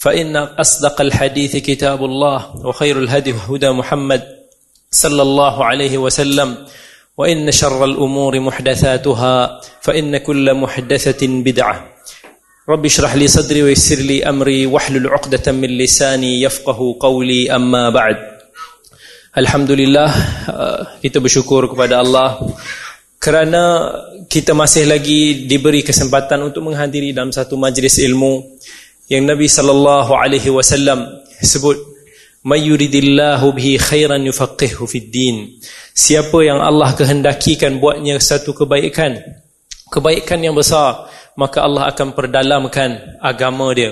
فإن أصدق الحديث كتاب الله وخير الهدي هدى محمد صلى الله عليه وسلم وإن شر الأمور محدثاتها فإن كل محدثة بدعة رب اشرح لي صدري ويسر لي أمري واحلل عقدة من لساني يفقه قولي أما بعد Alhamdulillah kita bersyukur kepada Allah kerana kita masih lagi diberi kesempatan untuk menghadiri dalam satu majlis ilmu yang Nabi sallallahu alaihi wasallam sebut mayyuridillahu bihi khairan yufaqihu fid din. Siapa yang Allah kehendakikan buatnya satu kebaikan kebaikan yang besar maka Allah akan perdalamkan agama dia.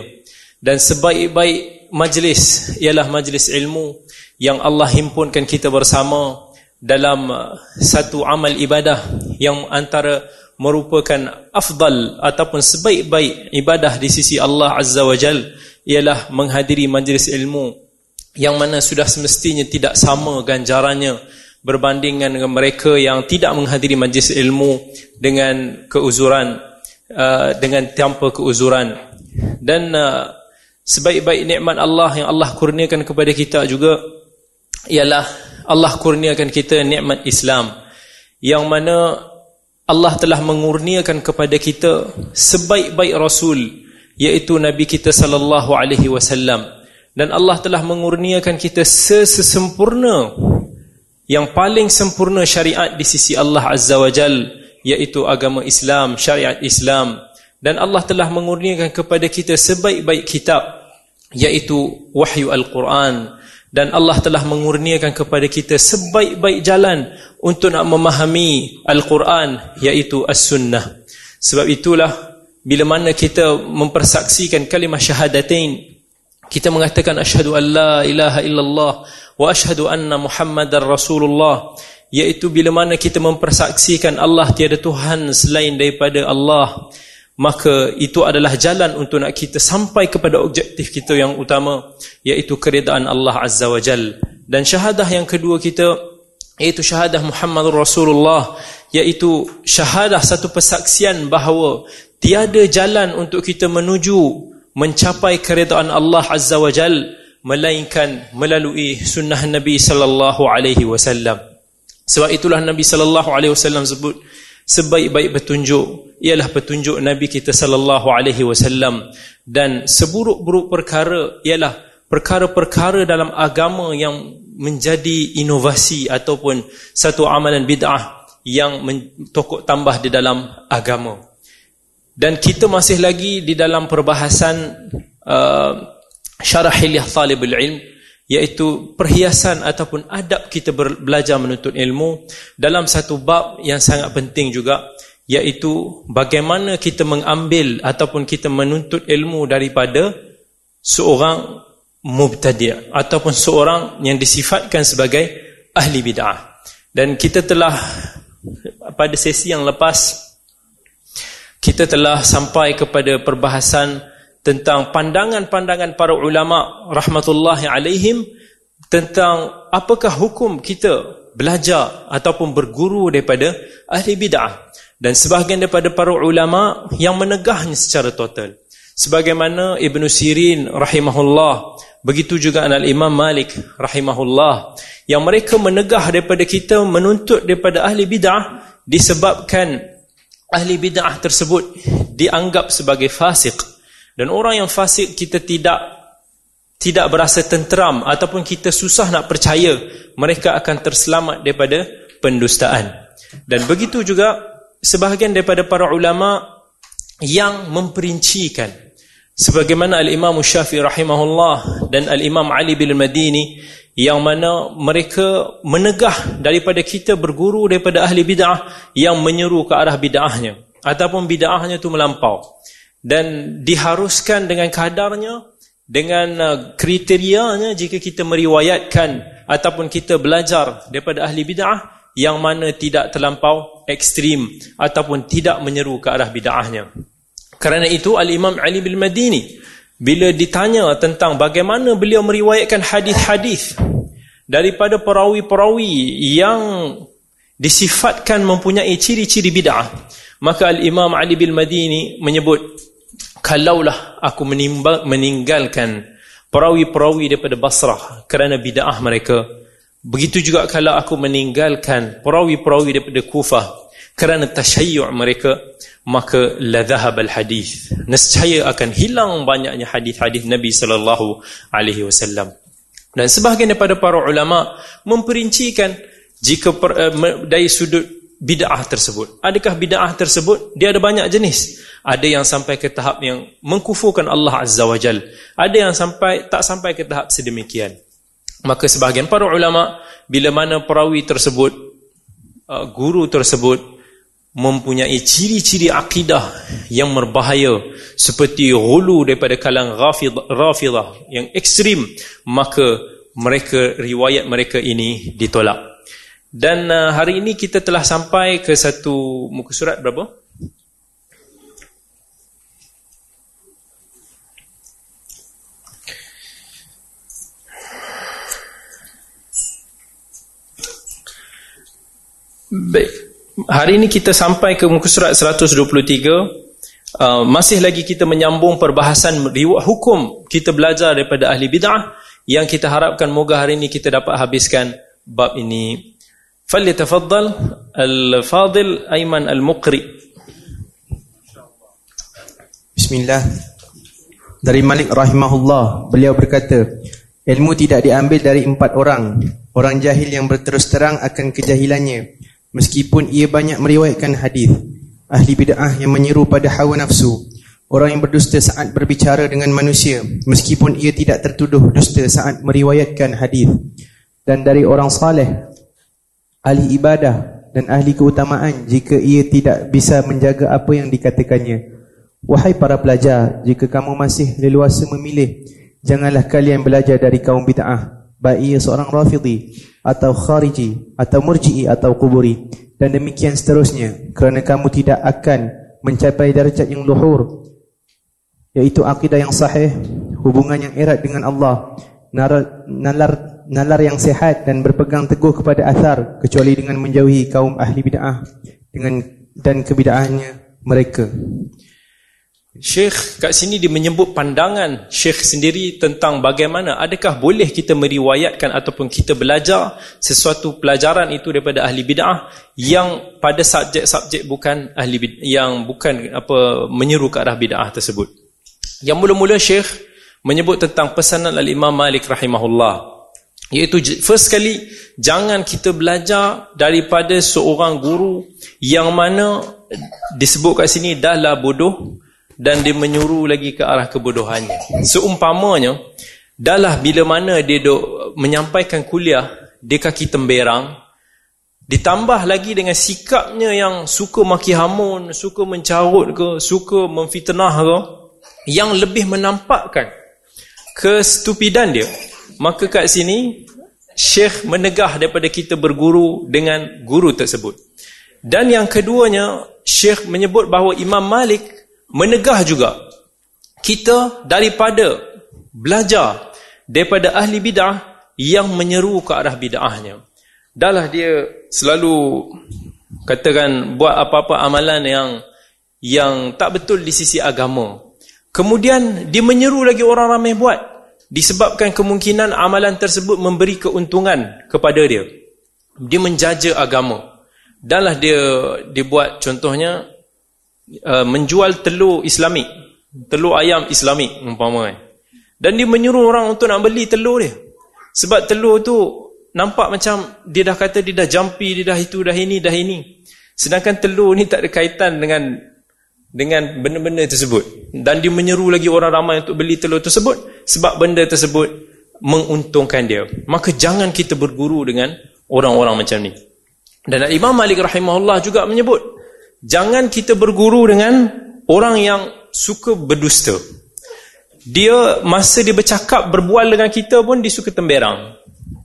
Dan sebaik-baik majlis ialah majlis ilmu yang Allah himpunkan kita bersama dalam satu amal ibadah yang antara merupakan afdal ataupun sebaik-baik ibadah di sisi Allah Azza wa Jal ialah menghadiri majlis ilmu yang mana sudah semestinya tidak sama ganjarannya berbandingkan dengan mereka yang tidak menghadiri majlis ilmu dengan keuzuran uh, dengan tanpa keuzuran. Dan uh, sebaik-baik nikmat Allah yang Allah kurniakan kepada kita juga ialah Allah kurniakan kita nikmat Islam. Yang mana Allah telah mengurniakan kepada kita sebaik-baik rasul iaitu nabi kita sallallahu alaihi wasallam. Dan Allah telah mengurniakan kita sesempurna yang paling sempurna syariat di sisi Allah azza wajal iaitu agama Islam syariat Islam. Dan Allah telah mengurniakan kepada kita sebaik-baik kitab iaitu wahyu al-Quran dan Allah telah mengurniakan kepada kita sebaik-baik jalan untuk nak memahami Al-Quran iaitu As-Sunnah. Sebab itulah bila mana kita mempersaksikan kalimah syahadatain kita mengatakan asyhadu an la ilaha illallah wa asyhadu anna muhammadar rasulullah iaitu bila mana kita mempersaksikan Allah tiada tuhan selain daripada Allah maka itu adalah jalan untuk nak kita sampai kepada objektif kita yang utama iaitu keridaan Allah Azza wa Jal. Dan syahadah yang kedua kita iaitu syahadah Muhammad Rasulullah iaitu syahadah satu persaksian bahawa tiada jalan untuk kita menuju mencapai keridaan Allah Azza wa Jal melainkan melalui sunnah Nabi sallallahu alaihi wasallam. Sebab itulah Nabi sallallahu alaihi wasallam sebut sebaik-baik petunjuk ialah petunjuk Nabi kita sallallahu alaihi wasallam dan seburuk-buruk perkara ialah perkara-perkara dalam agama yang menjadi inovasi ataupun satu amalan bid'ah yang tokok tambah di dalam agama. Dan kita masih lagi di dalam perbahasan uh, syarah hilyah talibul ilm iaitu perhiasan ataupun adab kita belajar menuntut ilmu. Dalam satu bab yang sangat penting juga iaitu bagaimana kita mengambil ataupun kita menuntut ilmu daripada seorang mubtadi' ataupun seorang yang disifatkan sebagai ahli bid'ah. Dan kita telah pada sesi yang lepas kita telah sampai kepada perbahasan tentang pandangan-pandangan para ulama rahmatullahi alaihim tentang apakah hukum kita belajar ataupun berguru daripada ahli bid'ah dan sebahagian daripada para ulama yang menegahnya secara total. Sebagaimana Ibn Sirin rahimahullah begitu juga al-Imam Malik rahimahullah yang mereka menegah daripada kita menuntut daripada ahli bid'ah disebabkan ahli bid'ah tersebut dianggap sebagai fasik dan orang yang fasik kita tidak tidak berasa tenteram ataupun kita susah nak percaya mereka akan terselamat daripada pendustaan. Dan begitu juga sebahagian daripada para ulama yang memperincikan sebagaimana al-Imam Syafi'i rahimahullah dan al-Imam Ali bin Madini yang mana mereka menegah daripada kita berguru daripada ahli bid'ah yang menyeru ke arah bid'ahnya ataupun bid'ahnya itu melampau dan diharuskan dengan kadarnya dengan uh, kriterianya jika kita meriwayatkan ataupun kita belajar daripada ahli bid'ah yang mana tidak terlampau ekstrim ataupun tidak menyeru ke arah bid'ahnya. Kerana itu Al-Imam Ali bin Madini bila ditanya tentang bagaimana beliau meriwayatkan hadis-hadis daripada perawi-perawi yang disifatkan mempunyai ciri-ciri bid'ah, maka Al-Imam Ali bin Madini menyebut kalaulah aku meninggalkan perawi-perawi daripada Basrah kerana bid'ah mereka begitu juga kalau aku meninggalkan perawi-perawi daripada Kufah kerana tasyayu' mereka maka la dhahab al hadis nescaya akan hilang banyaknya hadis-hadis Nabi sallallahu alaihi wasallam. Dan sebahagian daripada para ulama memperincikan jika per, uh, dari sudut bid'ah tersebut. Adakah bid'ah tersebut? Dia ada banyak jenis. Ada yang sampai ke tahap yang mengkufurkan Allah Azza wa Jal. Ada yang sampai tak sampai ke tahap sedemikian. Maka sebahagian para ulama bila mana perawi tersebut uh, guru tersebut mempunyai ciri-ciri akidah yang berbahaya seperti hulu daripada kalang rafidah yang ekstrim maka mereka riwayat mereka ini ditolak dan uh, hari ini kita telah sampai ke satu muka surat berapa? Baik. Hari ini kita sampai ke muka surat 123. Uh, masih lagi kita menyambung perbahasan hukum kita belajar daripada ahli bid'ah yang kita harapkan moga hari ini kita dapat habiskan bab ini. فليتفضل الفاضل أيمن المقري Bismillah Dari Malik Rahimahullah Beliau berkata Ilmu tidak diambil dari empat orang Orang jahil yang berterus terang akan kejahilannya Meskipun ia banyak meriwayatkan hadis, ahli bid'ah yang menyeru pada hawa nafsu, orang yang berdusta saat berbicara dengan manusia, meskipun ia tidak tertuduh dusta saat meriwayatkan hadis, dan dari orang saleh, ahli ibadah dan ahli keutamaan jika ia tidak bisa menjaga apa yang dikatakannya. Wahai para pelajar, jika kamu masih leluasa memilih, janganlah kalian belajar dari kaum bid'ah, baik ia seorang rafidhi atau khariji atau murji'i atau kuburi dan demikian seterusnya kerana kamu tidak akan mencapai darjat yang luhur yaitu akidah yang sahih hubungan yang erat dengan Allah nalar, nalar yang sehat dan berpegang teguh kepada asar kecuali dengan menjauhi kaum ahli bid'ah dengan dan kebid'ahannya mereka Syekh kat sini dia menyebut pandangan Syekh sendiri tentang bagaimana adakah boleh kita meriwayatkan ataupun kita belajar sesuatu pelajaran itu daripada ahli bid'ah yang pada subjek-subjek bukan ahli bid'ah yang bukan apa menyeru ke arah bid'ah tersebut. Yang mula-mula Syekh menyebut tentang pesanan al-Imam Malik rahimahullah iaitu first kali jangan kita belajar daripada seorang guru yang mana disebut kat sini dahlah bodoh dan dia menyuruh lagi ke arah kebodohannya. Seumpamanya, dalah bila mana dia duk menyampaikan kuliah, dia kaki temberang, ditambah lagi dengan sikapnya yang suka maki hamun, suka mencarut ke, suka memfitnah ke, yang lebih menampakkan kestupidan dia. Maka kat sini, Syekh menegah daripada kita berguru dengan guru tersebut. Dan yang keduanya, Syekh menyebut bahawa Imam Malik menegah juga kita daripada belajar daripada ahli bid'ah yang menyeru ke arah bid'ahnya. Dahlah dia selalu katakan buat apa-apa amalan yang yang tak betul di sisi agama. Kemudian dia menyeru lagi orang ramai buat disebabkan kemungkinan amalan tersebut memberi keuntungan kepada dia. Dia menjaja agama. Dahlah dia dibuat contohnya uh, menjual telur islami telur ayam islami umpama dan dia menyuruh orang untuk nak beli telur dia. Sebab telur tu nampak macam dia dah kata dia dah jumpy dia dah itu dah ini dah ini. Sedangkan telur ni tak ada kaitan dengan dengan benda-benda tersebut. Dan dia menyeru lagi orang ramai untuk beli telur tersebut sebab benda tersebut menguntungkan dia. Maka jangan kita berguru dengan orang-orang macam ni. Dan Imam Malik rahimahullah juga menyebut Jangan kita berguru dengan orang yang suka berdusta. dia masa dia bercakap berbual dengan kita pun dia suka temberang.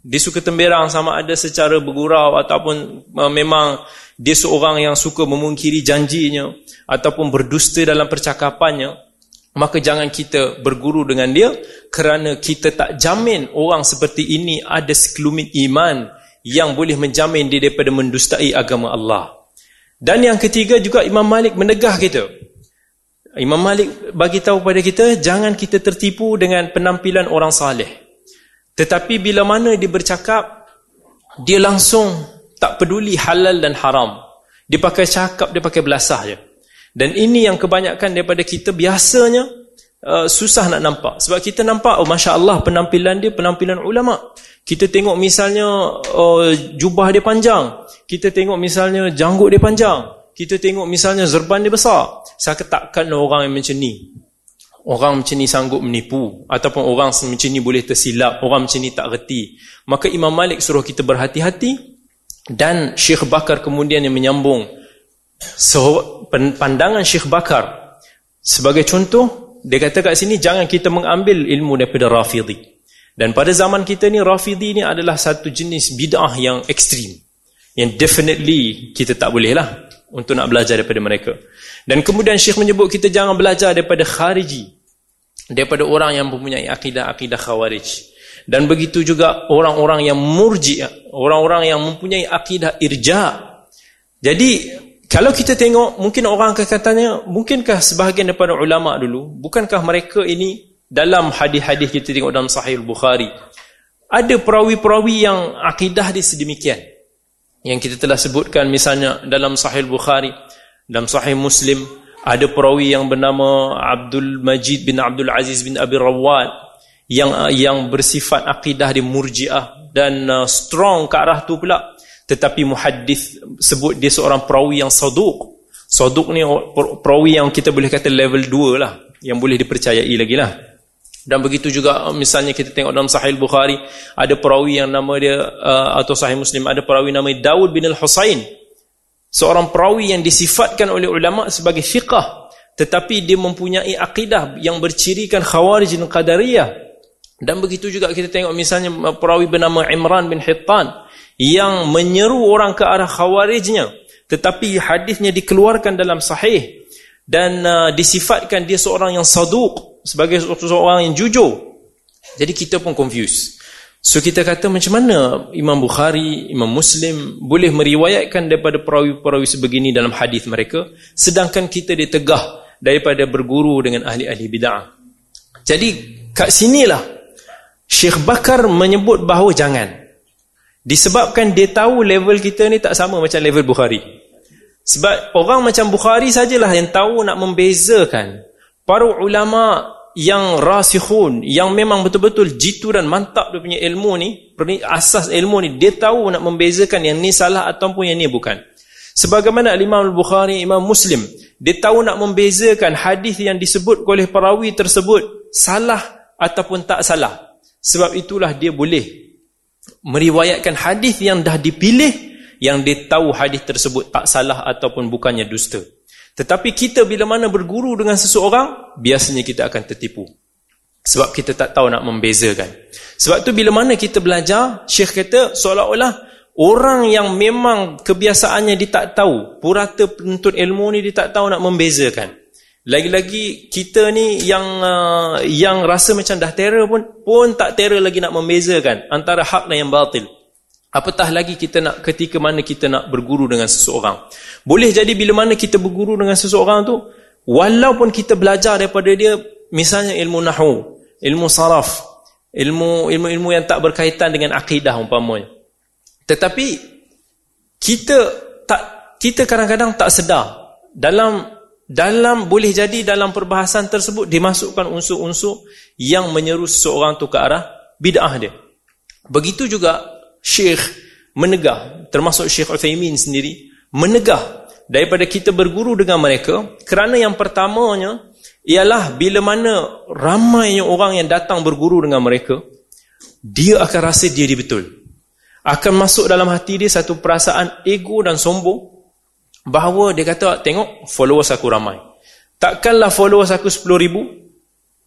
Dia suka temberang sama ada secara bergurau ataupun uh, memang dia seorang yang suka memungkiri janjinya ataupun berdusta dalam percakapannya maka jangan kita berguru dengan dia kerana kita tak jamin orang seperti ini ada sekelumit iman yang boleh menjamin dia daripada mendustai agama Allah dan yang ketiga juga Imam Malik menegah kita Imam Malik bagi tahu pada kita jangan kita tertipu dengan penampilan orang saleh tetapi bila mana dia bercakap, dia langsung tak peduli halal dan haram. Dia pakai cakap, dia pakai belasah je. Dan ini yang kebanyakan daripada kita biasanya uh, susah nak nampak. Sebab kita nampak, oh Masya Allah penampilan dia penampilan ulama. Kita tengok misalnya uh, jubah dia panjang. Kita tengok misalnya janggut dia panjang. Kita tengok misalnya zerban dia besar. Saya takkan orang yang macam ni orang macam ni sanggup menipu ataupun orang macam ni boleh tersilap orang macam ni tak reti maka Imam Malik suruh kita berhati-hati dan Syekh Bakar kemudian yang menyambung so, pandangan Syekh Bakar sebagai contoh dia kata kat sini jangan kita mengambil ilmu daripada Rafidhi dan pada zaman kita ni Rafidhi ni adalah satu jenis bid'ah yang ekstrim yang definitely kita tak boleh lah untuk nak belajar daripada mereka dan kemudian Syekh menyebut kita jangan belajar daripada khariji. Daripada orang yang mempunyai akidah-akidah khawarij. Dan begitu juga orang-orang yang murji, orang-orang yang mempunyai akidah irja. Jadi kalau kita tengok mungkin orang akan katanya, mungkinkah sebahagian daripada ulama dulu, bukankah mereka ini dalam hadis-hadis kita tengok dalam Sahih Bukhari, ada perawi-perawi yang akidah dia sedemikian. Yang kita telah sebutkan misalnya dalam Sahih Bukhari, dalam sahih Muslim ada perawi yang bernama Abdul Majid bin Abdul Aziz bin Abi Rawat yang yang bersifat akidah di Murji'ah dan uh, strong ke arah tu pula tetapi muhaddis sebut dia seorang perawi yang saduq. Saduq ni perawi yang kita boleh kata level 2 lah yang boleh dipercayai lagi lah. Dan begitu juga uh, misalnya kita tengok dalam Sahih Bukhari ada perawi yang nama dia uh, atau Sahih Muslim ada perawi nama Daud bin Al-Husain seorang perawi yang disifatkan oleh ulama sebagai fiqah tetapi dia mempunyai akidah yang bercirikan khawarij dan qadariyah dan begitu juga kita tengok misalnya perawi bernama Imran bin Hittan yang menyeru orang ke arah khawarijnya tetapi hadisnya dikeluarkan dalam sahih dan uh, disifatkan dia seorang yang saduq sebagai seorang yang jujur jadi kita pun confused So kita kata macam mana Imam Bukhari, Imam Muslim boleh meriwayatkan daripada perawi-perawi sebegini dalam hadis mereka sedangkan kita ditegah daripada berguru dengan ahli-ahli bid'ah. Jadi kat sinilah Syekh Bakar menyebut bahawa jangan. Disebabkan dia tahu level kita ni tak sama macam level Bukhari. Sebab orang macam Bukhari sajalah yang tahu nak membezakan para ulama yang rasikhun yang memang betul-betul jitu dan mantap dia punya ilmu ni asas ilmu ni dia tahu nak membezakan yang ni salah ataupun yang ni bukan sebagaimana Imam Al-Bukhari Imam Muslim dia tahu nak membezakan hadis yang disebut oleh perawi tersebut salah ataupun tak salah sebab itulah dia boleh meriwayatkan hadis yang dah dipilih yang dia tahu hadis tersebut tak salah ataupun bukannya dusta tetapi kita bila mana berguru dengan seseorang, biasanya kita akan tertipu. Sebab kita tak tahu nak membezakan. Sebab tu bila mana kita belajar, Syekh kata seolah-olah orang yang memang kebiasaannya dia tak tahu, purata penuntut ilmu ni dia tak tahu nak membezakan. Lagi-lagi kita ni yang uh, yang rasa macam dah terror pun pun tak terror lagi nak membezakan antara hak dan yang batil. Apatah lagi kita nak ketika mana kita nak berguru dengan seseorang. Boleh jadi bila mana kita berguru dengan seseorang tu, walaupun kita belajar daripada dia, misalnya ilmu nahu, ilmu saraf, ilmu ilmu-ilmu yang tak berkaitan dengan akidah umpamanya. Tetapi kita tak kita kadang-kadang tak sedar dalam dalam boleh jadi dalam perbahasan tersebut dimasukkan unsur-unsur yang menyeru seseorang tu ke arah bid'ah dia. Begitu juga Syekh menegah termasuk Syekh Uthaymin sendiri menegah daripada kita berguru dengan mereka kerana yang pertamanya ialah bila mana ramai orang yang datang berguru dengan mereka dia akan rasa dia betul akan masuk dalam hati dia satu perasaan ego dan sombong bahawa dia kata tengok followers aku ramai. Takkanlah followers aku 10 ribu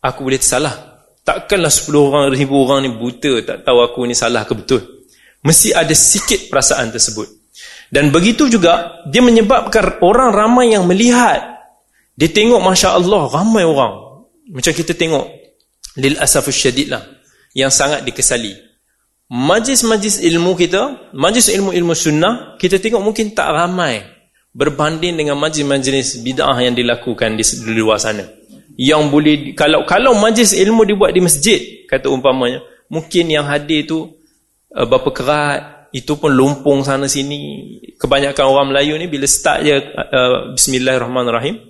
aku boleh tersalah. Takkanlah 10 orang ribu orang ni buta tak tahu aku ni salah ke betul. Mesti ada sikit perasaan tersebut. Dan begitu juga dia menyebabkan orang ramai yang melihat. Dia tengok Masya Allah ramai orang. Macam kita tengok lil asafus syadid lah yang sangat dikesali. Majlis-majlis ilmu kita majlis ilmu-ilmu sunnah kita tengok mungkin tak ramai berbanding dengan majlis-majlis bid'ah yang dilakukan di, di luar sana. Yang boleh kalau kalau majlis ilmu dibuat di masjid kata umpamanya mungkin yang hadir tu uh, berapa kerat itu pun lumpung sana sini. Kebanyakan orang Melayu ni bila start je uh, bismillahirrahmanirrahim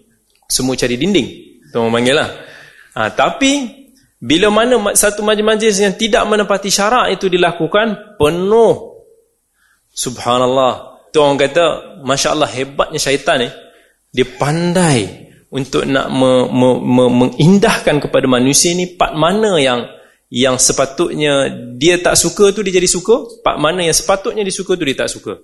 semua cari dinding. Tu orang panggil lah. Ha, tapi bila mana satu majlis-majlis yang tidak menepati syarak itu dilakukan penuh. Subhanallah tu orang kata Masya Allah hebatnya syaitan ni dia pandai untuk nak me, me, me, mengindahkan kepada manusia ni part mana yang yang sepatutnya dia tak suka tu dia jadi suka part mana yang sepatutnya disuka tu dia tak suka.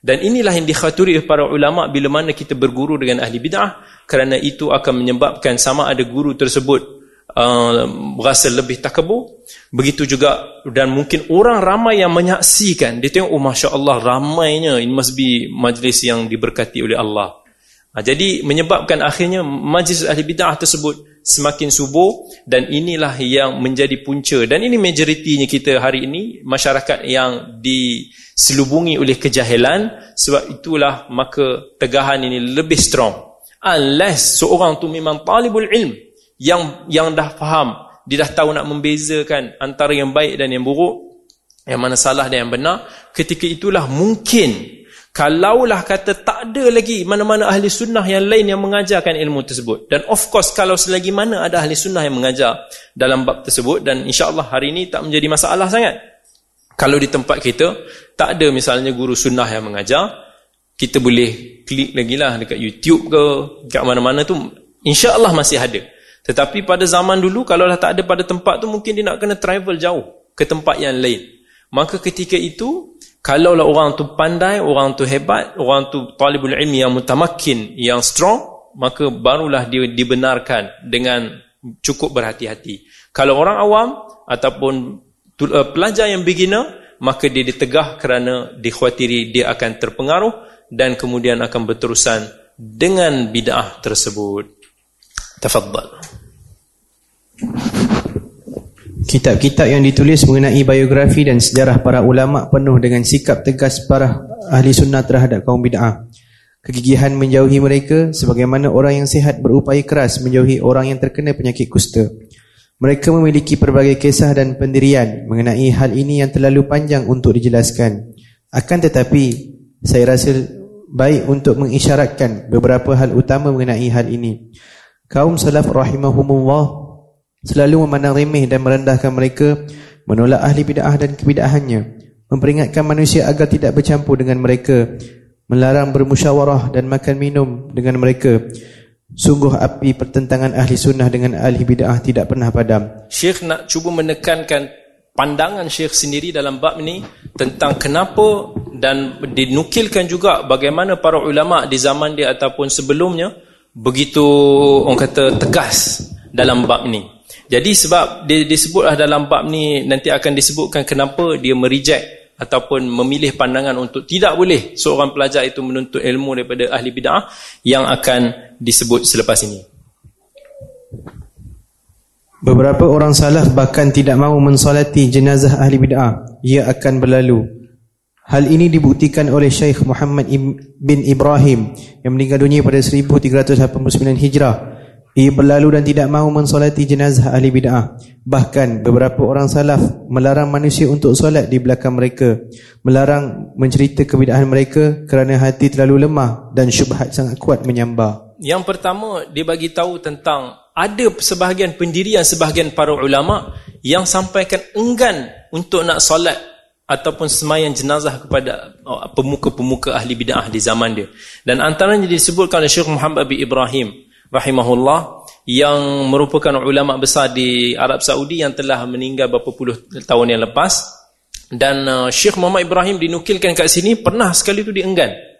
Dan inilah yang dikhaturi para ulama bila mana kita berguru dengan ahli bid'ah kerana itu akan menyebabkan sama ada guru tersebut uh, berasa lebih takabur. Begitu juga dan mungkin orang ramai yang menyaksikan. Dia tengok oh Masya Allah ramainya ini must be majlis yang diberkati oleh Allah. Ha, jadi menyebabkan akhirnya majlis ahli bid'ah tersebut semakin subur dan inilah yang menjadi punca. Dan ini majoritinya kita hari ini masyarakat yang diselubungi oleh kejahilan. Sebab itulah maka tegahan ini lebih strong. Unless seorang tu memang talibul ilm yang yang dah faham dia dah tahu nak membezakan antara yang baik dan yang buruk yang mana salah dan yang benar ketika itulah mungkin Kalaulah kata tak ada lagi mana-mana ahli sunnah yang lain yang mengajarkan ilmu tersebut. Dan of course kalau selagi mana ada ahli sunnah yang mengajar dalam bab tersebut dan insya Allah hari ini tak menjadi masalah sangat. Kalau di tempat kita tak ada misalnya guru sunnah yang mengajar, kita boleh klik lagi lah dekat YouTube ke, dekat mana-mana tu insya Allah masih ada. Tetapi pada zaman dulu kalau dah tak ada pada tempat tu mungkin dia nak kena travel jauh ke tempat yang lain. Maka ketika itu Kalaulah orang tu pandai, orang tu hebat, orang tu talibul ilmi yang mutamakin, yang strong, maka barulah dia dibenarkan dengan cukup berhati-hati. Kalau orang awam ataupun uh, pelajar yang beginner, maka dia ditegah kerana dikhawatiri dia akan terpengaruh dan kemudian akan berterusan dengan bid'ah tersebut. Tafadhal. Kitab-kitab yang ditulis mengenai biografi dan sejarah para ulama penuh dengan sikap tegas para ahli sunnah terhadap kaum bid'ah. Kegigihan menjauhi mereka sebagaimana orang yang sihat berupaya keras menjauhi orang yang terkena penyakit kusta. Mereka memiliki pelbagai kisah dan pendirian mengenai hal ini yang terlalu panjang untuk dijelaskan. Akan tetapi, saya rasa baik untuk mengisyaratkan beberapa hal utama mengenai hal ini. Kaum salaf rahimahumullah selalu memandang remeh dan merendahkan mereka, menolak ahli bid'ah dan kebid'ahannya, memperingatkan manusia agar tidak bercampur dengan mereka, melarang bermusyawarah dan makan minum dengan mereka. Sungguh api pertentangan ahli sunnah dengan ahli bid'ah tidak pernah padam. Syekh nak cuba menekankan pandangan Syekh sendiri dalam bab ini tentang kenapa dan dinukilkan juga bagaimana para ulama di zaman dia ataupun sebelumnya begitu orang kata tegas dalam bab ini. Jadi sebab dia disebutlah dalam bab ni nanti akan disebutkan kenapa dia mereject ataupun memilih pandangan untuk tidak boleh seorang pelajar itu menuntut ilmu daripada ahli bid'ah yang akan disebut selepas ini. Beberapa orang salaf bahkan tidak mahu mensolati jenazah ahli bid'ah. Ia akan berlalu. Hal ini dibuktikan oleh Syekh Muhammad bin Ibrahim yang meninggal dunia pada 1389 Hijrah ia berlalu dan tidak mahu mensolati jenazah ahli bid'ah. Bahkan beberapa orang salaf melarang manusia untuk solat di belakang mereka. Melarang mencerita kebid'ahan mereka kerana hati terlalu lemah dan syubhat sangat kuat menyambar. Yang pertama, dia bagi tahu tentang ada sebahagian pendirian sebahagian para ulama yang sampaikan enggan untuk nak solat ataupun semayang jenazah kepada oh, pemuka-pemuka ahli bid'ah di zaman dia. Dan antaranya disebutkan oleh Syekh Muhammad bin Ibrahim rahimahullah yang merupakan ulama besar di Arab Saudi yang telah meninggal beberapa puluh tahun yang lepas dan uh, Syekh Muhammad Ibrahim dinukilkan kat sini pernah sekali tu dienggan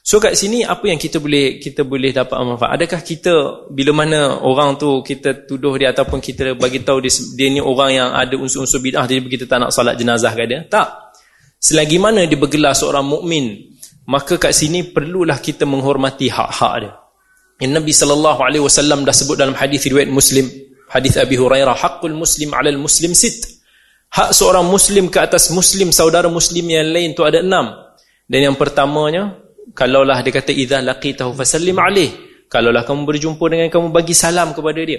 So kat sini apa yang kita boleh kita boleh dapat manfaat? Adakah kita bila mana orang tu kita tuduh dia ataupun kita bagi tahu dia, dia ni orang yang ada unsur-unsur bidah jadi kita tak nak solat jenazah kat dia? Tak. Selagi mana dia bergelar seorang mukmin, maka kat sini perlulah kita menghormati hak-hak dia. Yang Nabi sallallahu alaihi wasallam dah sebut dalam hadis riwayat Muslim, hadis Abi Hurairah, haqqul muslim 'alal muslim sit. Hak seorang muslim ke atas muslim saudara muslim yang lain tu ada enam. Dan yang pertamanya kalaulah dia kata idza laqitahu fasallim alaih. Kalaulah kamu berjumpa dengan kamu bagi salam kepada dia.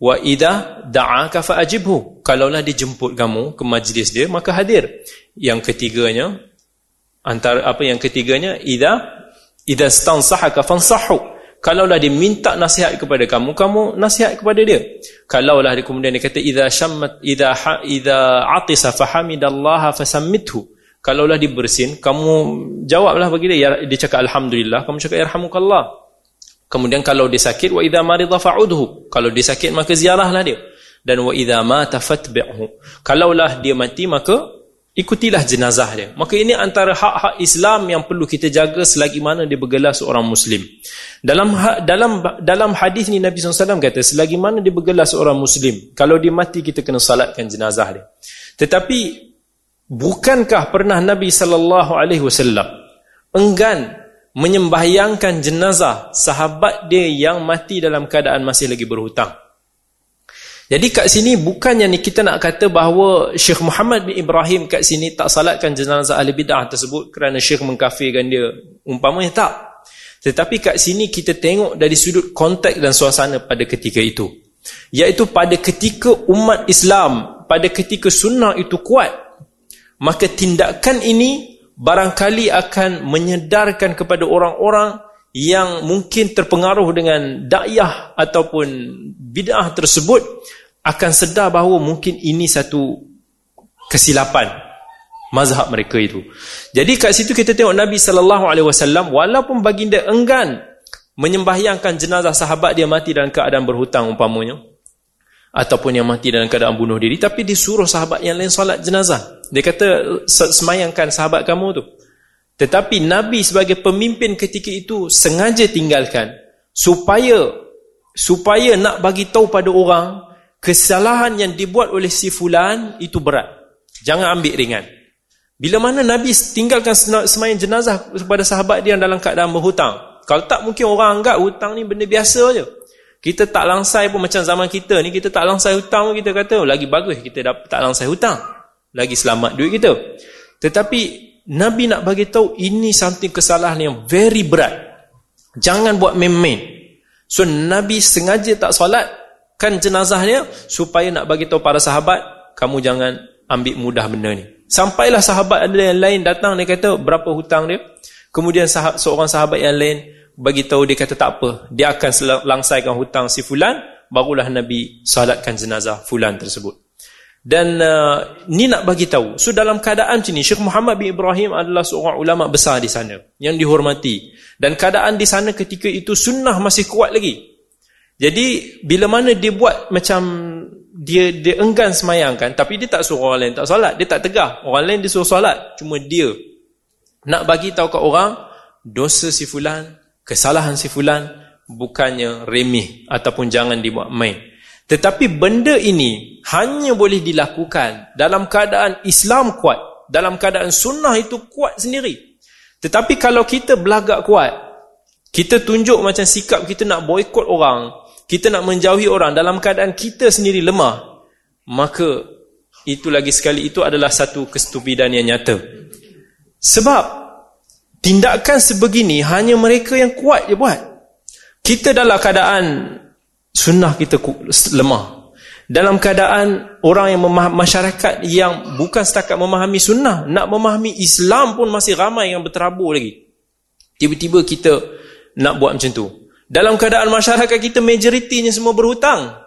Wa idza da'aka faajibhu. Kalaulah dia jemput kamu ke majlis dia maka hadir. Yang ketiganya antara apa yang ketiganya idza idza stansahaka fansahu kalaulah dia minta nasihat kepada kamu kamu nasihat kepada dia. Kalaulah dia kemudian dia kata idza shammat idza idza atisa fahamidallaha fasammithu kalaulah dibersin kamu jawablah bagi dia ya, dia cakap alhamdulillah kamu cakap yarhamukallah. Kemudian kalau dia sakit wa idza marida fa'udhu. Kalau dia sakit maka ziarahlah dia. Dan wa idza mata fatbi'hu. Kalaulah dia mati maka ikutilah jenazah dia. Maka ini antara hak-hak Islam yang perlu kita jaga selagi mana dia bergelar seorang muslim. Dalam ha, dalam dalam hadis ni Nabi SAW kata selagi mana dia bergelar seorang muslim kalau dia mati kita kena salatkan jenazah dia. Tetapi Bukankah pernah Nabi wasallam enggan menyembahyangkan jenazah sahabat dia yang mati dalam keadaan masih lagi berhutang? Jadi kat sini bukannya ni kita nak kata bahawa Syekh Muhammad bin Ibrahim kat sini tak salatkan jenazah ahli bidah tersebut kerana Syekh mengkafirkan dia. Umpamanya tak. Tetapi kat sini kita tengok dari sudut konteks dan suasana pada ketika itu. Iaitu pada ketika umat Islam, pada ketika sunnah itu kuat, maka tindakan ini barangkali akan menyedarkan kepada orang-orang yang mungkin terpengaruh dengan da'yah ataupun bid'ah tersebut akan sedar bahawa mungkin ini satu kesilapan mazhab mereka itu. Jadi kat situ kita tengok Nabi sallallahu alaihi wasallam walaupun baginda enggan menyembahyangkan jenazah sahabat dia mati dalam keadaan berhutang umpamanya ataupun yang mati dalam keadaan bunuh diri tapi disuruh sahabat yang lain solat jenazah dia kata semayangkan sahabat kamu tu tetapi Nabi sebagai pemimpin ketika itu sengaja tinggalkan supaya supaya nak bagi tahu pada orang kesalahan yang dibuat oleh si fulan itu berat jangan ambil ringan bila mana Nabi tinggalkan semayang jenazah kepada sahabat dia dalam keadaan berhutang kalau tak mungkin orang anggap hutang ni benda biasa je kita tak langsai pun macam zaman kita ni, kita tak langsai hutang pun kita kata, oh, lagi bagus kita tak langsai hutang. Lagi selamat duit kita. Tetapi Nabi nak bagi tahu ini something kesalahan yang very berat. Jangan buat main-main. So Nabi sengaja tak solat kan jenazahnya supaya nak bagi tahu para sahabat, kamu jangan ambil mudah benda ni. Sampailah sahabat ada yang lain datang dia kata berapa hutang dia. Kemudian sahabat, seorang sahabat yang lain bagi tahu dia kata tak apa dia akan langsaikan hutang si fulan barulah nabi salatkan jenazah fulan tersebut dan uh, ni nak bagi tahu so dalam keadaan sini Syekh Muhammad bin Ibrahim adalah seorang ulama besar di sana yang dihormati. Dan keadaan di sana ketika itu sunnah masih kuat lagi. Jadi bila mana dia buat macam dia dia enggan semayangkan tapi dia tak suruh orang lain tak solat dia tak tegah. Orang lain dia suruh solat cuma dia. Nak bagi tahu ke orang dosa si fulan kesalahan si fulan bukannya remeh ataupun jangan dibuat main. Tetapi benda ini hanya boleh dilakukan dalam keadaan Islam kuat, dalam keadaan sunnah itu kuat sendiri. Tetapi kalau kita belagak kuat, kita tunjuk macam sikap kita nak boikot orang, kita nak menjauhi orang dalam keadaan kita sendiri lemah, maka itu lagi sekali itu adalah satu kestupidan yang nyata. Sebab Tindakan sebegini hanya mereka yang kuat je buat. Kita dalam keadaan sunnah kita lemah. Dalam keadaan orang yang masyarakat yang bukan setakat memahami sunnah, nak memahami Islam pun masih ramai yang berterabur lagi. Tiba-tiba kita nak buat macam tu. Dalam keadaan masyarakat kita majoritinya semua berhutang.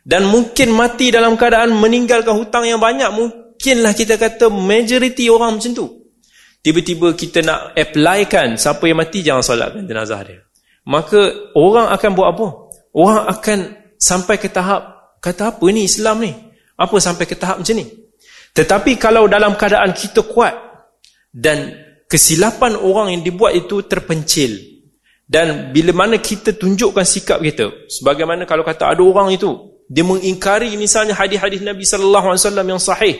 Dan mungkin mati dalam keadaan meninggalkan hutang yang banyak, mungkinlah kita kata majoriti orang macam tu. Tiba-tiba kita nak applykan siapa yang mati jangan solatkan jenazah dia. Maka orang akan buat apa? Orang akan sampai ke tahap kata apa ni Islam ni? Apa sampai ke tahap macam ni? Tetapi kalau dalam keadaan kita kuat dan kesilapan orang yang dibuat itu terpencil dan bila mana kita tunjukkan sikap kita sebagaimana kalau kata ada orang itu dia mengingkari misalnya hadis-hadis Nabi sallallahu alaihi wasallam yang sahih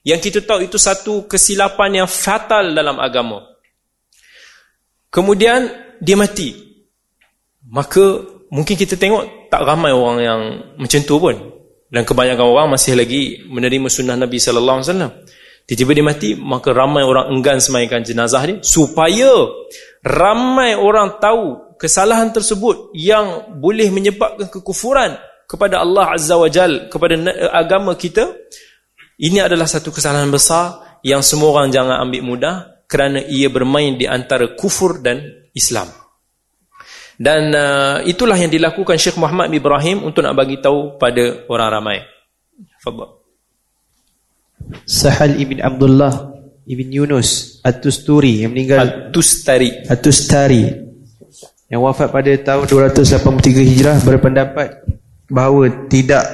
yang kita tahu itu satu kesilapan yang fatal dalam agama kemudian dia mati maka mungkin kita tengok tak ramai orang yang macam tu pun. Dan kebanyakan orang masih lagi menerima sunnah Nabi sallallahu alaihi wasallam. Tiba-tiba dia mati maka ramai orang enggan semaikan jenazah dia supaya ramai orang tahu kesalahan tersebut yang boleh menyebabkan kekufuran kepada Allah Azza wa Jal kepada agama kita. Ini adalah satu kesalahan besar yang semua orang jangan ambil mudah kerana ia bermain di antara kufur dan Islam dan uh, itulah yang dilakukan Syekh Muhammad Ibrahim untuk nak bagi tahu pada orang ramai. Fadhal Sahal ibn Abdullah Ibn Yunus At-Tusturi yang meninggal. At-Tustari. At-Tustari. Yang wafat pada tahun 283 Hijrah berpendapat bahawa tidak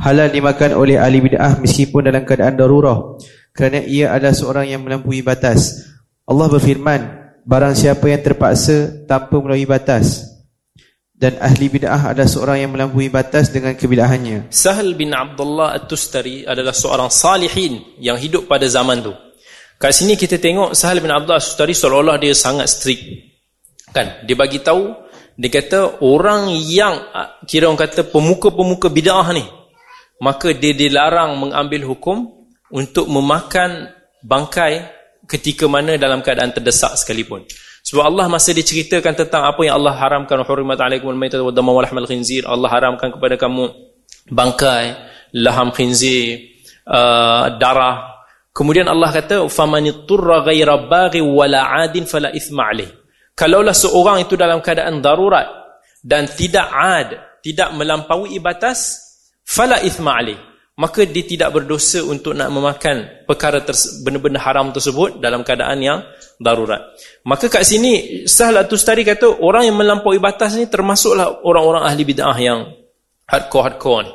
halal dimakan oleh ahli bid'ah meskipun dalam keadaan darurah kerana ia adalah seorang yang melampaui batas. Allah berfirman, barang siapa yang terpaksa tanpa melalui batas dan ahli bid'ah adalah seorang yang melampaui batas dengan kebid'ahannya. Sahal bin Abdullah At-Tustari adalah seorang salihin yang hidup pada zaman tu. Kat sini kita tengok Sahal bin Abdullah Sustari seolah-olah dia sangat strict. Kan? Dia bagi tahu dia kata orang yang kira orang kata pemuka-pemuka bid'ah ni maka dia dilarang mengambil hukum untuk memakan bangkai ketika mana dalam keadaan terdesak sekalipun. Sebab Allah masa dia ceritakan tentang apa yang Allah haramkan hurimat alaikumul maitatu wad damu wa lahmal khinzir, Allah haramkan kepada kamu bangkai, laham khinzir, uh, darah Kemudian Allah kata famanitturra ghaira baghi wala adin fala ithma alayh. Kalaulah seorang itu dalam keadaan darurat dan tidak ad, tidak melampaui batas, fala ithma alayh. Maka dia tidak berdosa untuk nak memakan perkara benda-benda haram tersebut dalam keadaan yang darurat. Maka kat sini Sahal Tustari kata orang yang melampaui batas ni termasuklah orang-orang ahli bid'ah yang hardcore-hardcore ni.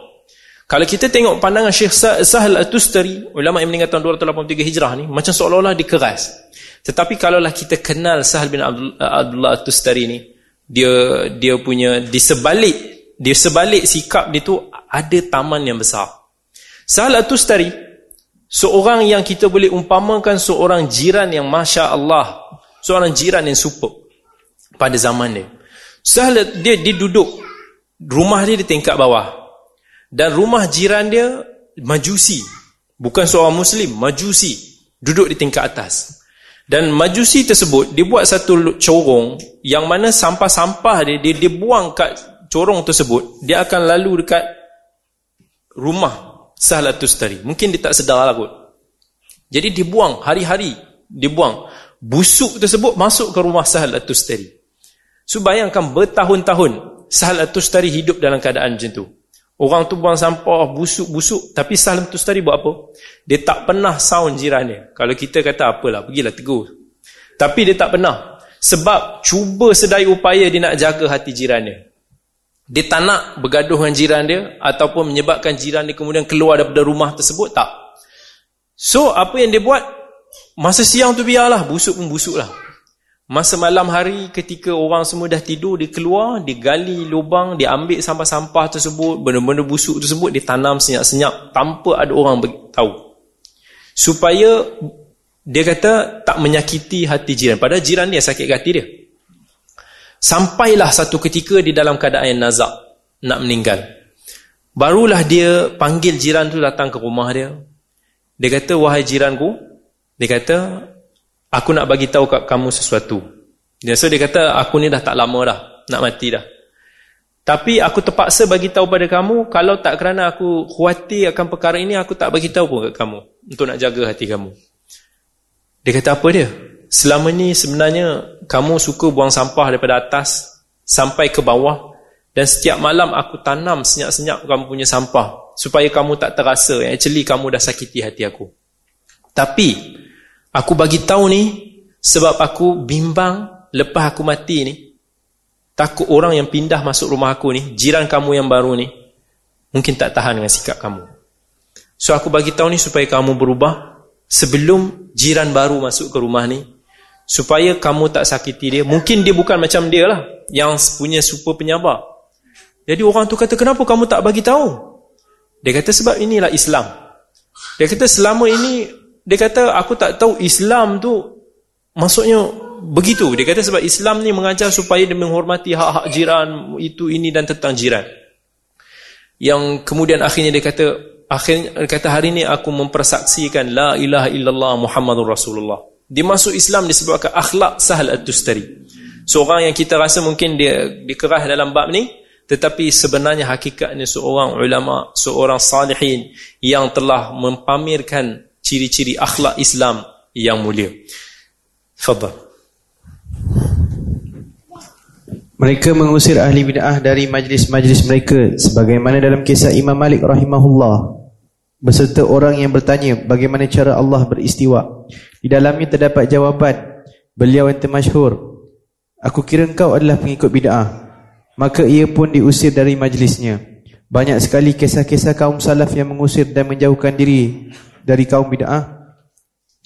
Kalau kita tengok pandangan Syekh Sahal At-Tustari, ulama yang meninggal tahun 283 Hijrah ni, macam seolah-olah dikeras. Tetapi kalaulah kita kenal Sahal bin Abdullah At-Tustari ni, dia dia punya di sebalik di sebalik sikap dia tu ada taman yang besar. Sahal At-Tustari seorang yang kita boleh umpamakan seorang jiran yang masya-Allah, seorang jiran yang super pada zaman dia. Sahal dia dia duduk rumah dia di tingkat bawah. Dan rumah jiran dia majusi. Bukan seorang muslim majusi. Duduk di tingkat atas. Dan majusi tersebut dia buat satu corong yang mana sampah-sampah dia, dia dia buang kat corong tersebut dia akan lalu dekat rumah Sahlatus Tari mungkin dia tak sedar lah kot jadi dia buang hari-hari dia buang busuk tersebut masuk ke rumah Sahlatus Tari so bayangkan bertahun-tahun Sahlatus Tari hidup dalam keadaan macam tu Orang tu buang sampah busuk-busuk tapi Salim tu tadi buat apa? Dia tak pernah sound jiran dia. Kalau kita kata apalah, pergilah tegur. Tapi dia tak pernah. Sebab cuba sedaya upaya dia nak jaga hati jiran dia. Dia tak nak bergaduh dengan jiran dia ataupun menyebabkan jiran dia kemudian keluar daripada rumah tersebut, tak. So, apa yang dia buat? Masa siang tu biarlah, busuk pun busuk lah. Masa malam hari ketika orang semua dah tidur, dia keluar, dia gali lubang, dia ambil sampah-sampah tersebut, benda-benda busuk tersebut, dia tanam senyap-senyap tanpa ada orang tahu. Supaya dia kata tak menyakiti hati jiran. Padahal jiran dia sakit hati dia. Sampailah satu ketika di dalam keadaan yang nazak, nak meninggal. Barulah dia panggil jiran tu datang ke rumah dia. Dia kata, wahai jiranku, dia kata, aku nak bagi tahu kat kamu sesuatu. Dia so dia kata aku ni dah tak lama dah nak mati dah. Tapi aku terpaksa bagi tahu pada kamu kalau tak kerana aku khuatir akan perkara ini aku tak bagi tahu pun kat kamu untuk nak jaga hati kamu. Dia kata apa dia? Selama ni sebenarnya kamu suka buang sampah daripada atas sampai ke bawah dan setiap malam aku tanam senyap-senyap kamu punya sampah supaya kamu tak terasa actually kamu dah sakiti hati aku. Tapi Aku bagi tahu ni sebab aku bimbang lepas aku mati ni takut orang yang pindah masuk rumah aku ni, jiran kamu yang baru ni mungkin tak tahan dengan sikap kamu. So aku bagi tahu ni supaya kamu berubah sebelum jiran baru masuk ke rumah ni supaya kamu tak sakiti dia. Mungkin dia bukan macam dia lah yang punya super penyabar jadi orang tu kata kenapa kamu tak bagi tahu? Dia kata sebab inilah Islam. Dia kata selama ini dia kata aku tak tahu Islam tu maksudnya begitu. Dia kata sebab Islam ni mengajar supaya dia menghormati hak-hak jiran itu ini dan tentang jiran. Yang kemudian akhirnya dia kata akhirnya dia kata hari ini aku mempersaksikan la ilaha illallah muhammadur rasulullah dia masuk Islam disebabkan akhlak Sahal At-Tustari. Seorang yang kita rasa mungkin dia dikerah dalam bab ni, tetapi sebenarnya hakikatnya seorang ulama, seorang salihin yang telah mempamerkan ciri-ciri akhlak Islam yang mulia. Fadhal. Mereka mengusir ahli bid'ah dari majlis-majlis mereka sebagaimana dalam kisah Imam Malik rahimahullah beserta orang yang bertanya bagaimana cara Allah beristiwa. Di dalamnya terdapat jawapan beliau yang termasyhur. Aku kira engkau adalah pengikut bid'ah. Maka ia pun diusir dari majlisnya. Banyak sekali kisah-kisah kaum salaf yang mengusir dan menjauhkan diri dari kaum bid'ah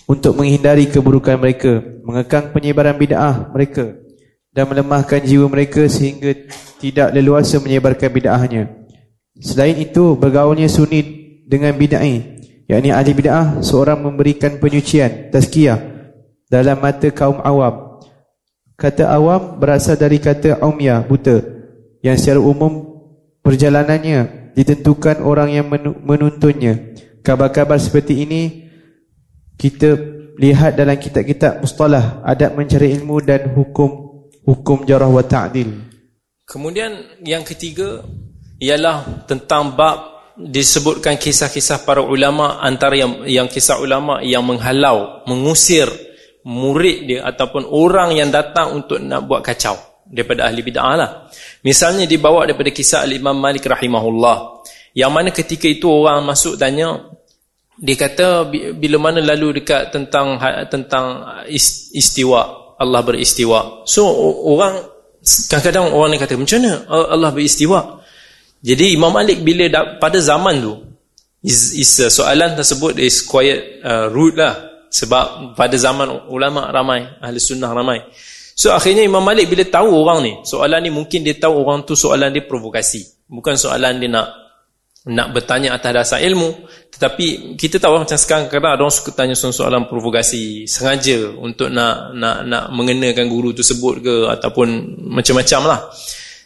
untuk menghindari keburukan mereka, mengekang penyebaran bid'ah mereka dan melemahkan jiwa mereka sehingga tidak leluasa menyebarkan bid'ahnya. Selain itu, bergaulnya sunni dengan bid'ah yakni ahli bid'ah seorang memberikan penyucian tazkiyah dalam mata kaum awam. Kata awam berasal dari kata umya buta yang secara umum perjalanannya ditentukan orang yang menuntunnya. Kabar-kabar seperti ini kita lihat dalam kitab-kitab mustalah adab mencari ilmu dan hukum hukum jarah wa ta'dil. Kemudian yang ketiga ialah tentang bab disebutkan kisah-kisah para ulama antara yang yang kisah ulama yang menghalau mengusir murid dia ataupun orang yang datang untuk nak buat kacau daripada ahli bid'ah lah. Misalnya dibawa daripada kisah Imam Malik rahimahullah yang mana ketika itu orang masuk tanya dia kata bila mana lalu dekat tentang ha, tentang istiwa Allah beristiwa. So orang kadang-kadang orang ni kata macam mana Allah beristiwa jadi Imam Malik bila da, pada zaman tu is, is uh, soalan tersebut is quite uh, rude lah sebab pada zaman ulama ramai ahli sunnah ramai. So akhirnya Imam Malik bila tahu orang ni soalan ni mungkin dia tahu orang tu soalan dia provokasi. Bukan soalan dia nak nak bertanya atas dasar ilmu tetapi kita tahu macam sekarang kadang ada orang suka tanya soalan provokasi sengaja untuk nak nak nak mengenakan guru tu sebut ke ataupun macam-macam lah.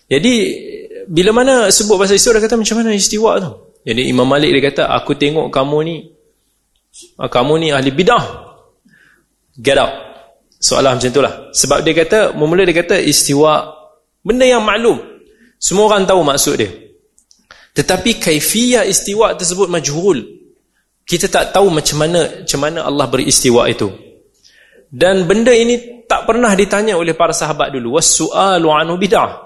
Jadi bila mana sebut pasal istiwa dia kata macam mana istiwa tu? Jadi Imam Malik dia kata aku tengok kamu ni ah, kamu ni ahli bidah. Get out. Soalan macam itulah sebab dia kata memula dia kata istiwa benda yang maklum. Semua orang tahu maksud dia. Tetapi kaifiyah istiwa tersebut majhul. Kita tak tahu macam mana macam mana Allah beristiwa itu. Dan benda ini tak pernah ditanya oleh para sahabat dulu. Was-su'alu anu bidah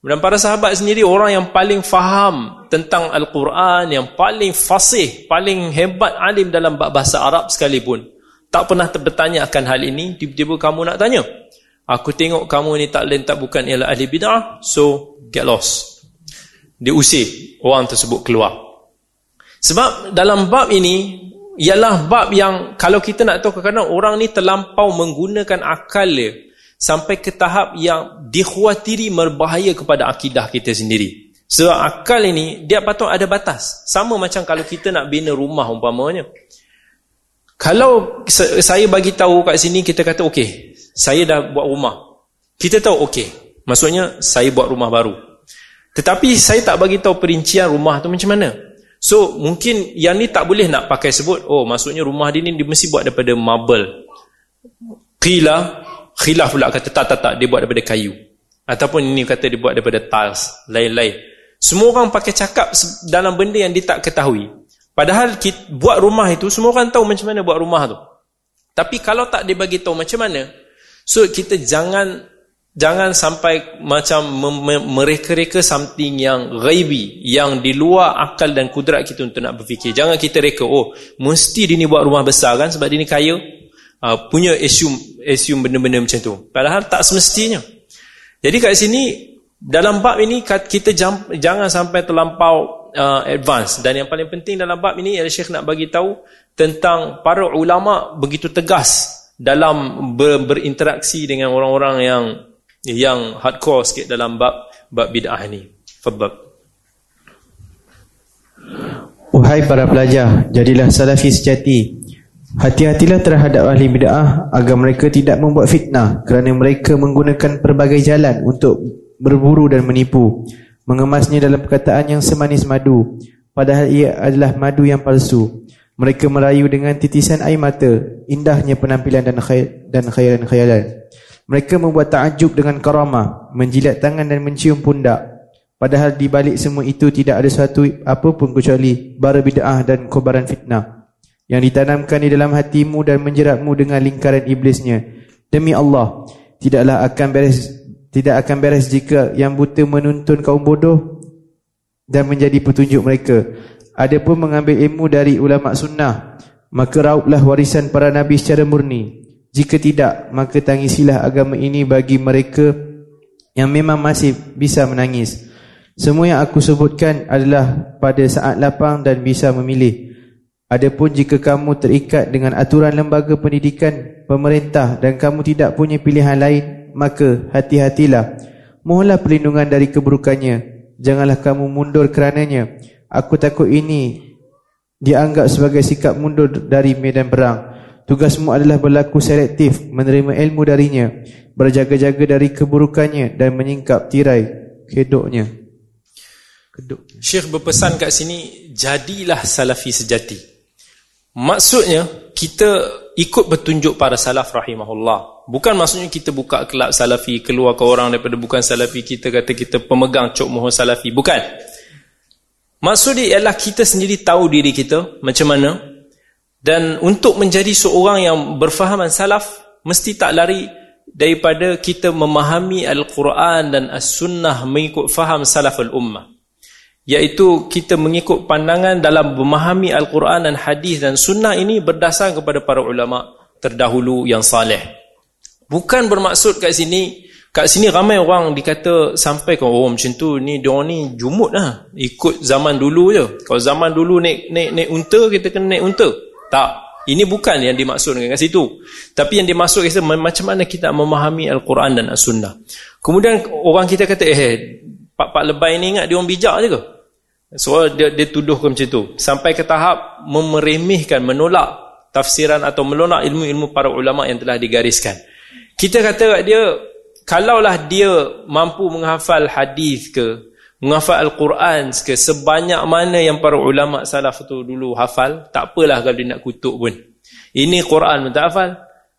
dan para sahabat sendiri orang yang paling faham tentang Al-Quran, yang paling fasih, paling hebat alim dalam bahasa Arab sekalipun. Tak pernah bertanya akan hal ini, tiba-tiba kamu nak tanya. Aku tengok kamu ni tak lain tak bukan ialah ahli bid'ah, so get lost. Dia orang tersebut keluar. Sebab dalam bab ini, ialah bab yang kalau kita nak tahu kadang-kadang orang ni terlampau menggunakan akal dia sampai ke tahap yang dikhawatiri berbahaya kepada akidah kita sendiri. Sebab akal ini, dia patut ada batas. Sama macam kalau kita nak bina rumah umpamanya. Kalau saya bagi tahu kat sini, kita kata, okey, saya dah buat rumah. Kita tahu, okey. Maksudnya, saya buat rumah baru. Tetapi, saya tak bagi tahu perincian rumah tu macam mana. So, mungkin yang ni tak boleh nak pakai sebut, oh, maksudnya rumah dia ni dia mesti buat daripada marble. Qila, khilaf pula kata tak tak tak dia buat daripada kayu. Ataupun ini kata dia buat daripada tiles lain-lain. Semua orang pakai cakap dalam benda yang dia tak ketahui. Padahal kita, buat rumah itu semua orang tahu macam mana buat rumah tu. Tapi kalau tak dia bagi tahu macam mana so kita jangan jangan sampai macam mereka-reka something yang ghaibi yang di luar akal dan kudrat kita untuk nak berfikir. Jangan kita reka oh mesti dia ni buat rumah besar kan sebab dia ni kaya uh, punya assume assume benda-benda macam tu padahal tak semestinya jadi kat sini dalam bab ini kita jangan sampai terlampau uh, advance dan yang paling penting dalam bab ini adalah Syekh nak bagi tahu tentang para ulama begitu tegas dalam ber, berinteraksi dengan orang-orang yang yang hardcore sikit dalam bab bab bid'ah ni. Fadhal. Wahai para pelajar, jadilah salafi sejati. Hati-hatilah terhadap ahli bid'ah agar mereka tidak membuat fitnah kerana mereka menggunakan pelbagai jalan untuk berburu dan menipu. Mengemasnya dalam perkataan yang semanis madu, padahal ia adalah madu yang palsu. Mereka merayu dengan titisan air mata, indahnya penampilan dan khayal dan khayalan-khayalan. Mereka membuat takjub dengan karamah, menjilat tangan dan mencium pundak. Padahal di balik semua itu tidak ada sesuatu apapun kecuali bara bid'ah dan kobaran fitnah yang ditanamkan di dalam hatimu dan menjeratmu dengan lingkaran iblisnya. Demi Allah, tidaklah akan beres tidak akan beres jika yang buta menuntun kaum bodoh dan menjadi petunjuk mereka. Adapun mengambil ilmu dari ulama sunnah, maka rauplah warisan para nabi secara murni. Jika tidak, maka tangisilah agama ini bagi mereka yang memang masih bisa menangis. Semua yang aku sebutkan adalah pada saat lapang dan bisa memilih. Adapun jika kamu terikat dengan aturan lembaga pendidikan pemerintah dan kamu tidak punya pilihan lain, maka hati-hatilah. Mohonlah perlindungan dari keburukannya. Janganlah kamu mundur kerananya. Aku takut ini dianggap sebagai sikap mundur dari medan perang. Tugasmu adalah berlaku selektif, menerima ilmu darinya, berjaga-jaga dari keburukannya dan menyingkap tirai kedoknya. Kedok. Syekh berpesan kat sini, jadilah salafi sejati. Maksudnya, kita ikut bertunjuk para salaf rahimahullah. Bukan maksudnya kita buka kelab salafi, keluar ke orang daripada bukan salafi, kita kata kita pemegang cok mohon salafi. Bukan. Maksudnya ialah kita sendiri tahu diri kita macam mana dan untuk menjadi seorang yang berfahaman salaf mesti tak lari daripada kita memahami Al-Quran dan As-Sunnah mengikut faham salaf al-ummah iaitu kita mengikut pandangan dalam memahami Al-Quran dan hadis dan sunnah ini berdasar kepada para ulama terdahulu yang saleh. Bukan bermaksud kat sini kat sini ramai orang dikata sampai ke oh macam tu ni dia ni jumut lah ikut zaman dulu je. Kalau zaman dulu naik naik naik unta kita kena naik unta. Tak. Ini bukan yang dimaksud dengan kat situ. Tapi yang dimaksud kat macam mana kita memahami Al-Quran dan As-Sunnah. Kemudian orang kita kata, eh, pak-pak lebay ni ingat dia orang bijak je ke? So, dia, dia tuduh ke macam tu. Sampai ke tahap memeremihkan, menolak tafsiran atau menolak ilmu-ilmu para ulama yang telah digariskan. Kita kata kat dia, kalaulah dia mampu menghafal hadis ke, menghafal Al-Quran ke sebanyak mana yang para ulama salaf tu dulu hafal, tak apalah kalau dia nak kutuk pun. Ini Quran pun tak hafal,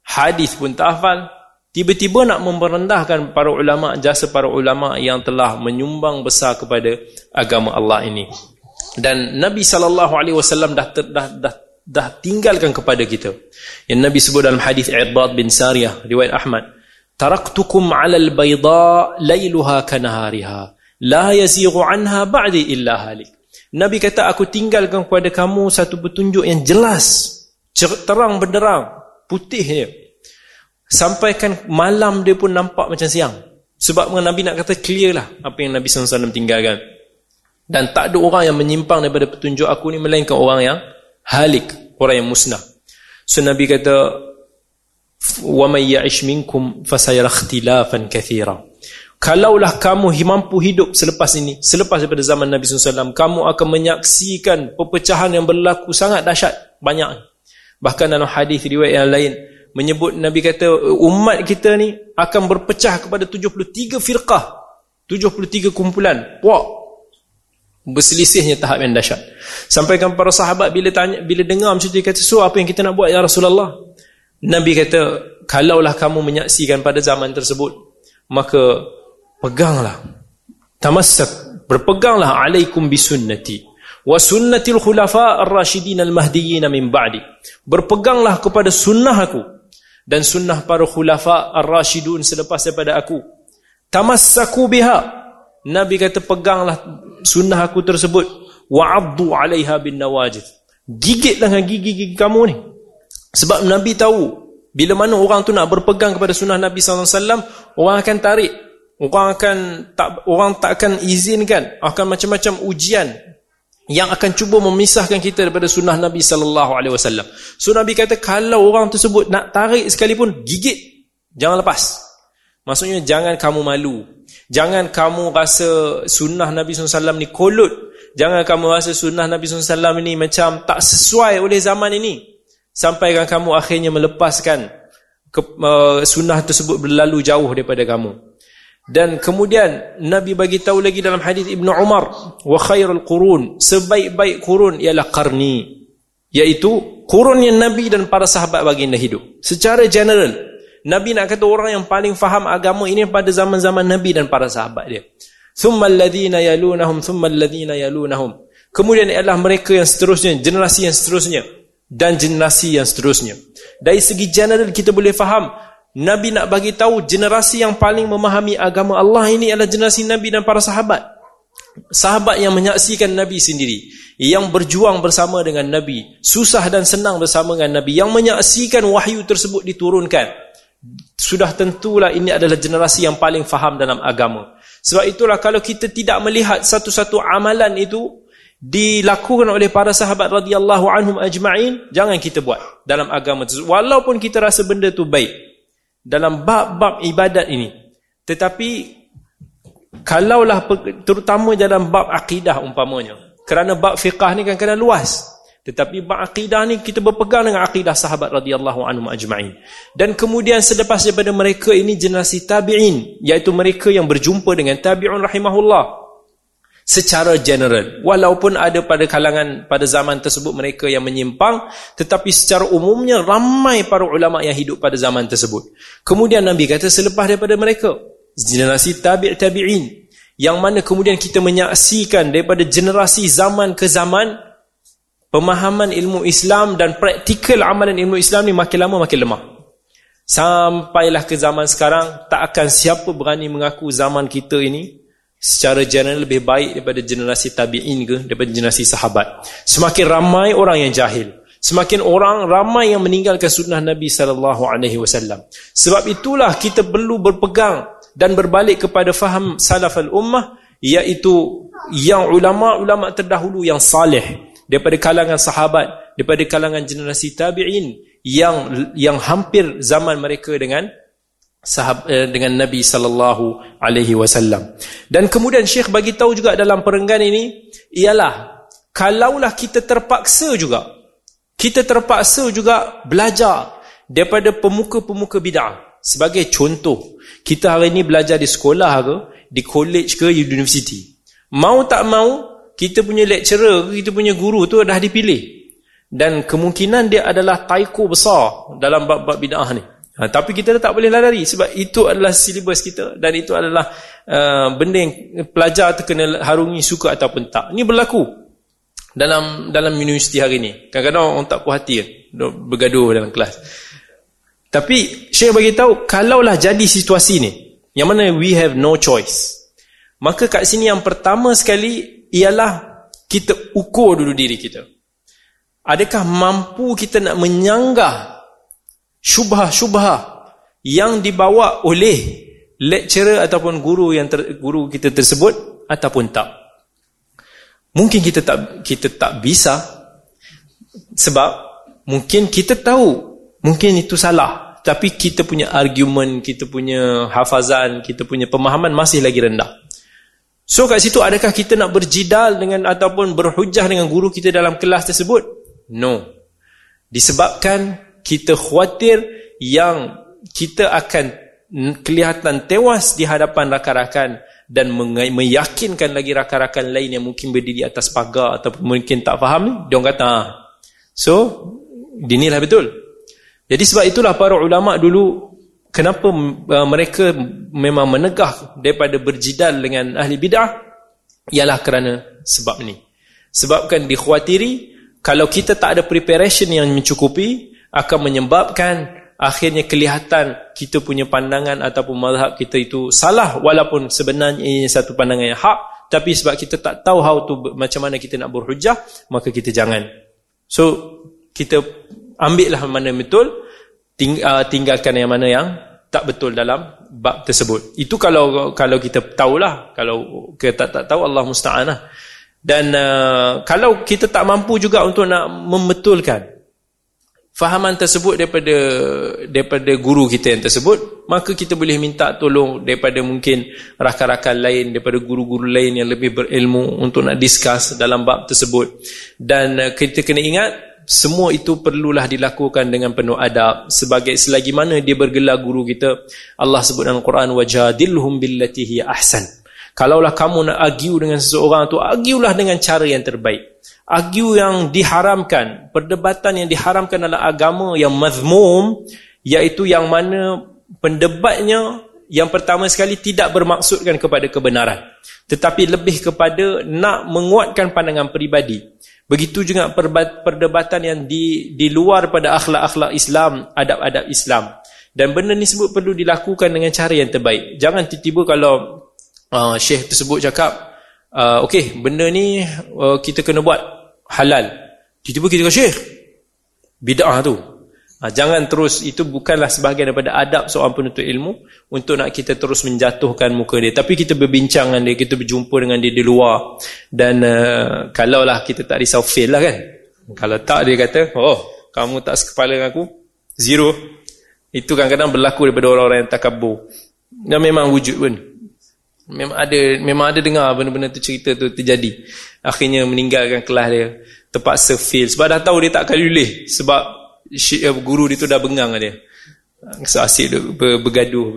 hadis pun tak hafal, tiba-tiba nak memerendahkan para ulama, jasa para ulama yang telah menyumbang besar kepada agama Allah ini. Dan Nabi SAW dah, ter, dah, dah, dah tinggalkan kepada kita. Yang Nabi sebut dalam hadis Irbad bin Sariyah, riwayat Ahmad, Taraktukum ala al-bayda layluha kanahariha la yazighu anha ba'di illa halik nabi kata aku tinggalkan kepada kamu satu petunjuk yang jelas terang benderang putihnya sampaikan malam dia pun nampak macam siang. Sebab nabi nak kata clear lah apa yang nabi SAW tinggalkan. Dan tak ada orang yang menyimpang daripada petunjuk aku ni melainkan orang yang halik orang yang musnah. So nabi kata may ya'ish minkum fasayara ikhtilafan katsira Kalaulah kamu mampu hidup selepas ini, selepas daripada zaman Nabi SAW, kamu akan menyaksikan perpecahan yang berlaku sangat dahsyat, banyak. Bahkan dalam hadis riwayat yang lain, menyebut Nabi kata, umat kita ni akan berpecah kepada 73 firqah, 73 kumpulan, puak, berselisihnya tahap yang dahsyat. Sampaikan para sahabat bila tanya, bila dengar macam tu, dia kata, so apa yang kita nak buat ya Rasulullah? Nabi kata, kalaulah kamu menyaksikan pada zaman tersebut, maka peganglah tamassak berpeganglah alaikum bisunnati wa sunnatil khulafa ar-rasyidin al-mahdiyyin min ba'di berpeganglah kepada sunnah aku dan sunnah para khulafa ar-rasyidun selepas daripada aku. Tamassaku biha. Nabi kata peganglah sunnah aku tersebut. Wa 'addu 'alaiha bin nawajid. Gigitlah dengan gigi-gigi kamu ni. Sebab nabi tahu bila mana orang tu nak berpegang kepada sunnah Nabi SAW, orang akan tarik. Orang akan tak orang tak akan izinkan. Akan macam-macam ujian yang akan cuba memisahkan kita daripada sunnah Nabi sallallahu alaihi wasallam. So Nabi kata kalau orang tersebut nak tarik sekalipun gigit, jangan lepas. Maksudnya jangan kamu malu. Jangan kamu rasa sunnah Nabi SAW ni kolut. Jangan kamu rasa sunnah Nabi SAW ni macam tak sesuai oleh zaman ini. Sampaikan kamu akhirnya melepaskan ke, uh, sunnah tersebut berlalu jauh daripada kamu. Dan kemudian Nabi bagi tahu lagi dalam hadis Ibn Umar, wa khairul qurun, sebaik-baik kurun ialah qarni, iaitu kurun yang Nabi dan para sahabat baginda hidup. Secara general, Nabi nak kata orang yang paling faham agama ini pada zaman-zaman Nabi dan para sahabat dia. Thumma alladhina yalunahum thumma alladhina yalunahum. Kemudian ialah mereka yang seterusnya, generasi yang seterusnya dan generasi yang seterusnya. Dari segi general kita boleh faham Nabi nak bagi tahu generasi yang paling memahami agama Allah ini adalah generasi Nabi dan para sahabat. Sahabat yang menyaksikan Nabi sendiri, yang berjuang bersama dengan Nabi, susah dan senang bersama dengan Nabi, yang menyaksikan wahyu tersebut diturunkan sudah tentulah ini adalah generasi yang paling faham dalam agama. Sebab itulah kalau kita tidak melihat satu-satu amalan itu dilakukan oleh para sahabat radhiyallahu anhum ajma'in, jangan kita buat dalam agama tersebut. Walaupun kita rasa benda itu baik dalam bab-bab ibadat ini. Tetapi kalaulah terutama dalam bab akidah umpamanya. Kerana bab fiqah ni kan kena luas. Tetapi akidah ni kita berpegang dengan akidah sahabat radhiyallahu anhum ajma'in. Dan kemudian selepas daripada mereka ini generasi tabi'in, iaitu mereka yang berjumpa dengan tabi'un rahimahullah. Secara general, walaupun ada pada kalangan pada zaman tersebut mereka yang menyimpang, tetapi secara umumnya ramai para ulama yang hidup pada zaman tersebut. Kemudian Nabi kata selepas daripada mereka, generasi tabi' tabi'in, yang mana kemudian kita menyaksikan daripada generasi zaman ke zaman pemahaman ilmu Islam dan praktikal amalan ilmu Islam ni makin lama makin lemah. Sampailah ke zaman sekarang, tak akan siapa berani mengaku zaman kita ini secara general lebih baik daripada generasi tabi'in ke, daripada generasi sahabat. Semakin ramai orang yang jahil. Semakin orang ramai yang meninggalkan sunnah Nabi sallallahu alaihi wasallam. Sebab itulah kita perlu berpegang dan berbalik kepada faham salaf al-ummah iaitu yang ulama-ulama terdahulu yang salih daripada kalangan sahabat, daripada kalangan generasi tabi'in yang yang hampir zaman mereka dengan sahab eh, dengan Nabi sallallahu alaihi wasallam. Dan kemudian Syekh bagi tahu juga dalam perenggan ini ialah kalaulah kita terpaksa juga kita terpaksa juga belajar daripada pemuka-pemuka bid'ah. Sebagai contoh, kita hari ini belajar di sekolah ke, di college ke, universiti. Mau tak mau, kita punya lecturer, kita punya guru tu dah dipilih. Dan kemungkinan dia adalah taiko besar dalam bab-bab bid'ah ni. Ha, tapi kita tak boleh lari sebab itu adalah silibus kita dan itu adalah uh, benda yang pelajar tu kena harungi suka ataupun tak. Ini berlaku dalam dalam universiti hari ni. Kadang-kadang orang tak puas hati bergaduh dalam kelas. Tapi Syekh bagi tahu kalaulah jadi situasi ni yang mana we have no choice. Maka kat sini yang pertama sekali ialah kita ukur dulu diri kita. Adakah mampu kita nak menyanggah syubhah-syubhah yang dibawa oleh lecturer ataupun guru yang ter, guru kita tersebut ataupun tak? Mungkin kita tak kita tak bisa sebab mungkin kita tahu mungkin itu salah tapi kita punya argument, kita punya hafazan, kita punya pemahaman masih lagi rendah. So kat situ adakah kita nak berjidal dengan ataupun berhujah dengan guru kita dalam kelas tersebut? No. Disebabkan kita khawatir yang kita akan kelihatan tewas di hadapan rakan-rakan dan meyakinkan lagi rakan-rakan lain yang mungkin berdiri atas pagar ataupun mungkin tak faham dia kata, ah. so, dinilah betul. Jadi sebab itulah para ulama dulu kenapa uh, mereka memang menegah daripada berjidal dengan ahli bid'ah ialah kerana sebab ni sebabkan dikhawatiri kalau kita tak ada preparation yang mencukupi akan menyebabkan akhirnya kelihatan kita punya pandangan ataupun mazhab kita itu salah walaupun sebenarnya ini satu pandangan yang hak tapi sebab kita tak tahu how to macam mana kita nak berhujah maka kita jangan so kita ambil lah mana betul ting, uh, tinggalkan yang mana yang tak betul dalam bab tersebut. Itu kalau kalau kita tahulah, kalau kita tak, tak tahu Allah musta'anah. dan uh, kalau kita tak mampu juga untuk nak membetulkan fahaman tersebut daripada daripada guru kita yang tersebut maka kita boleh minta tolong daripada mungkin rakan-rakan lain daripada guru-guru lain yang lebih berilmu untuk nak discuss dalam bab tersebut. Dan uh, kita kena ingat semua itu perlulah dilakukan dengan penuh adab. Sebagai selagi mana dia bergelar guru kita Allah sebut dalam Quran wajadilhum billati hiya ahsan Kalaulah kamu nak argue dengan seseorang tu, arguelah dengan cara yang terbaik. Argue yang diharamkan, perdebatan yang diharamkan dalam agama yang mazmum, iaitu yang mana pendebatnya yang pertama sekali tidak bermaksudkan kepada kebenaran. Tetapi lebih kepada nak menguatkan pandangan peribadi. Begitu juga perdebatan yang di, di luar pada akhlak-akhlak Islam, adab-adab Islam. Dan benda ni sebut perlu dilakukan dengan cara yang terbaik. Jangan tiba-tiba kalau uh, syekh tersebut cakap uh, okey benda ni uh, kita kena buat halal. Tiba-tiba kita kata syekh bid'ah tu. Uh, jangan terus itu bukanlah sebahagian daripada adab seorang penuntut ilmu untuk nak kita terus menjatuhkan muka dia. Tapi kita berbincang dengan dia kita berjumpa dengan dia di luar dan uh, kalaulah kita tak risau fail lah kan? Kalau tak dia kata oh kamu tak sekepala dengan aku zero. Itu kadang-kadang berlaku daripada orang-orang yang takabur dan memang wujud pun Memang ada memang ada dengar benda-benda tu cerita tu terjadi. Akhirnya meninggalkan kelas dia. Terpaksa fail. Sebab dah tahu dia tak akan lulih. Sebab eh, guru dia tu dah bengang dia. So asyik ber, bergaduh.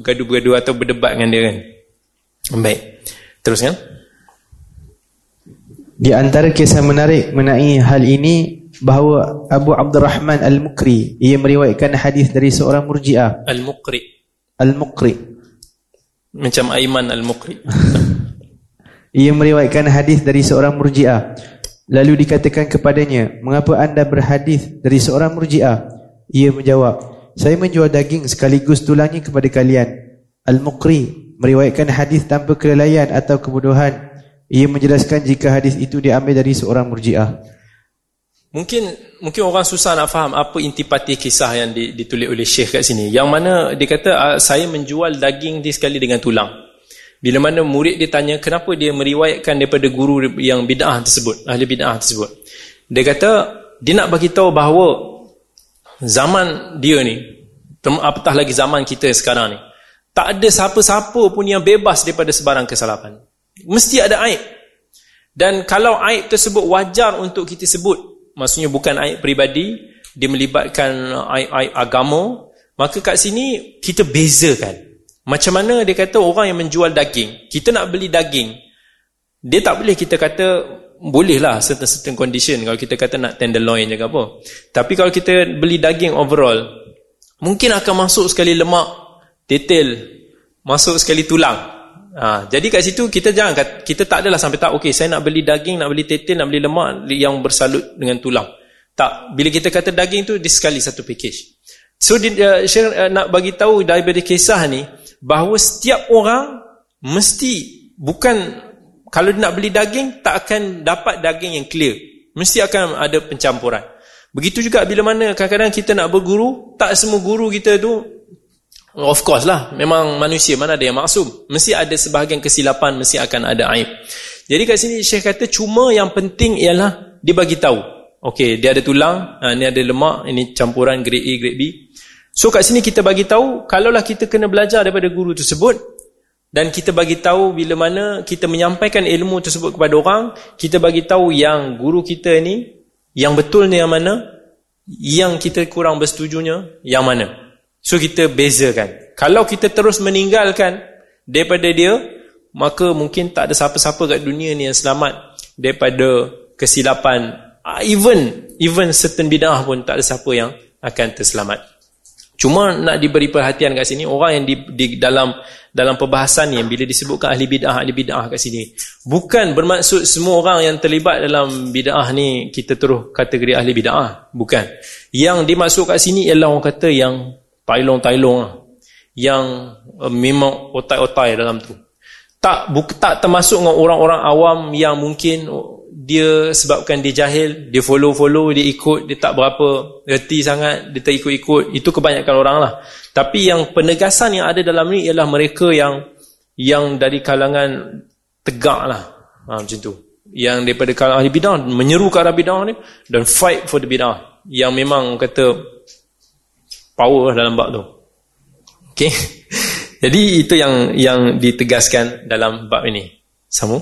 Bergaduh-bergaduh atau berdebat dengan dia kan. Baik. Teruskan. Di antara kisah menarik mengenai hal ini bahawa Abu Abdul Rahman Al-Mukri ia meriwayatkan hadis dari seorang murjiah. Al-Mukri. Al-Mukri macam Aiman Al-Muqri. Ia meriwayatkan hadis dari seorang murjiah. Lalu dikatakan kepadanya mengapa anda berhadis dari seorang murjiah? Ia menjawab saya menjual daging sekaligus tulangnya kepada kalian. Al-Muqri meriwayatkan hadis tanpa kelalaian atau kebodohan. Ia menjelaskan jika hadis itu diambil dari seorang murjiah Mungkin mungkin orang susah nak faham apa intipati kisah yang ditulis oleh Syekh kat sini. Yang mana dia kata ah, saya menjual daging dia sekali dengan tulang. Bila mana murid dia tanya kenapa dia meriwayatkan daripada guru yang bid'ah tersebut, ahli bid'ah tersebut. Dia kata dia nak bagi tahu bahawa zaman dia ni apatah lagi zaman kita sekarang ni tak ada siapa-siapa pun yang bebas daripada sebarang kesalahan. Mesti ada aib. Dan kalau aib tersebut wajar untuk kita sebut maksudnya bukan aib peribadi dia melibatkan aib-aib agama maka kat sini kita bezakan. Macam mana dia kata orang yang menjual daging kita nak beli daging dia tak boleh kita kata bolehlah certain-certain condition. Kalau kita kata nak tenderloin je ke apa. Tapi kalau kita beli daging overall mungkin akan masuk sekali lemak detail masuk sekali tulang Ha, jadi kat situ kita jangan kita tak adalah sampai tak okey saya nak beli daging nak beli tetel nak beli lemak yang bersalut dengan tulang. Tak bila kita kata daging tu di sekali satu package. So di, uh, share, uh, nak bagi tahu daripada kisah ni bahawa setiap orang mesti bukan kalau nak beli daging tak akan dapat daging yang clear. Mesti akan ada pencampuran. Begitu juga bila mana kadang-kadang kita nak berguru, tak semua guru kita tu Of course lah, memang manusia mana ada yang maksum. Mesti ada sebahagian kesilapan, mesti akan ada aib. Jadi kat sini Syekh kata cuma yang penting ialah dia bagi tahu. Okey, dia ada tulang, ha, ni ada lemak, ini campuran grade A, grade B. So kat sini kita bagi tahu, kalaulah kita kena belajar daripada guru tersebut dan kita bagi tahu bila mana kita menyampaikan ilmu tersebut kepada orang, kita bagi tahu yang guru kita ni yang betulnya yang mana, yang kita kurang bersetujunya yang mana. So kita bezakan. Kalau kita terus meninggalkan daripada dia, maka mungkin tak ada siapa-siapa kat dunia ni yang selamat daripada kesilapan. Ah, even even certain bid'ah pun tak ada siapa yang akan terselamat. Cuma nak diberi perhatian kat sini orang yang di, di dalam dalam perbahasan ni bila disebutkan ahli bid'ah ahli bid'ah kat sini bukan bermaksud semua orang yang terlibat dalam bid'ah ni kita terus kategori ahli bid'ah bukan yang dimasuk kat sini ialah orang kata yang tailong-tailong lah. Yang uh, memang otai-otai dalam tu. Tak buk, tak termasuk dengan orang-orang awam yang mungkin dia sebabkan dia jahil, dia follow-follow, dia ikut, dia tak berapa reti sangat, dia tak ikut-ikut. Itu kebanyakan orang lah. Tapi yang penegasan yang ada dalam ni ialah mereka yang yang dari kalangan tegak lah. Ha, macam tu. yang daripada kalangan ahli bidah menyeru ke arah bidah ni dan fight for the bidah yang memang kata power dalam bab tu. Okey. Jadi itu yang yang ditegaskan dalam bab ini. Sama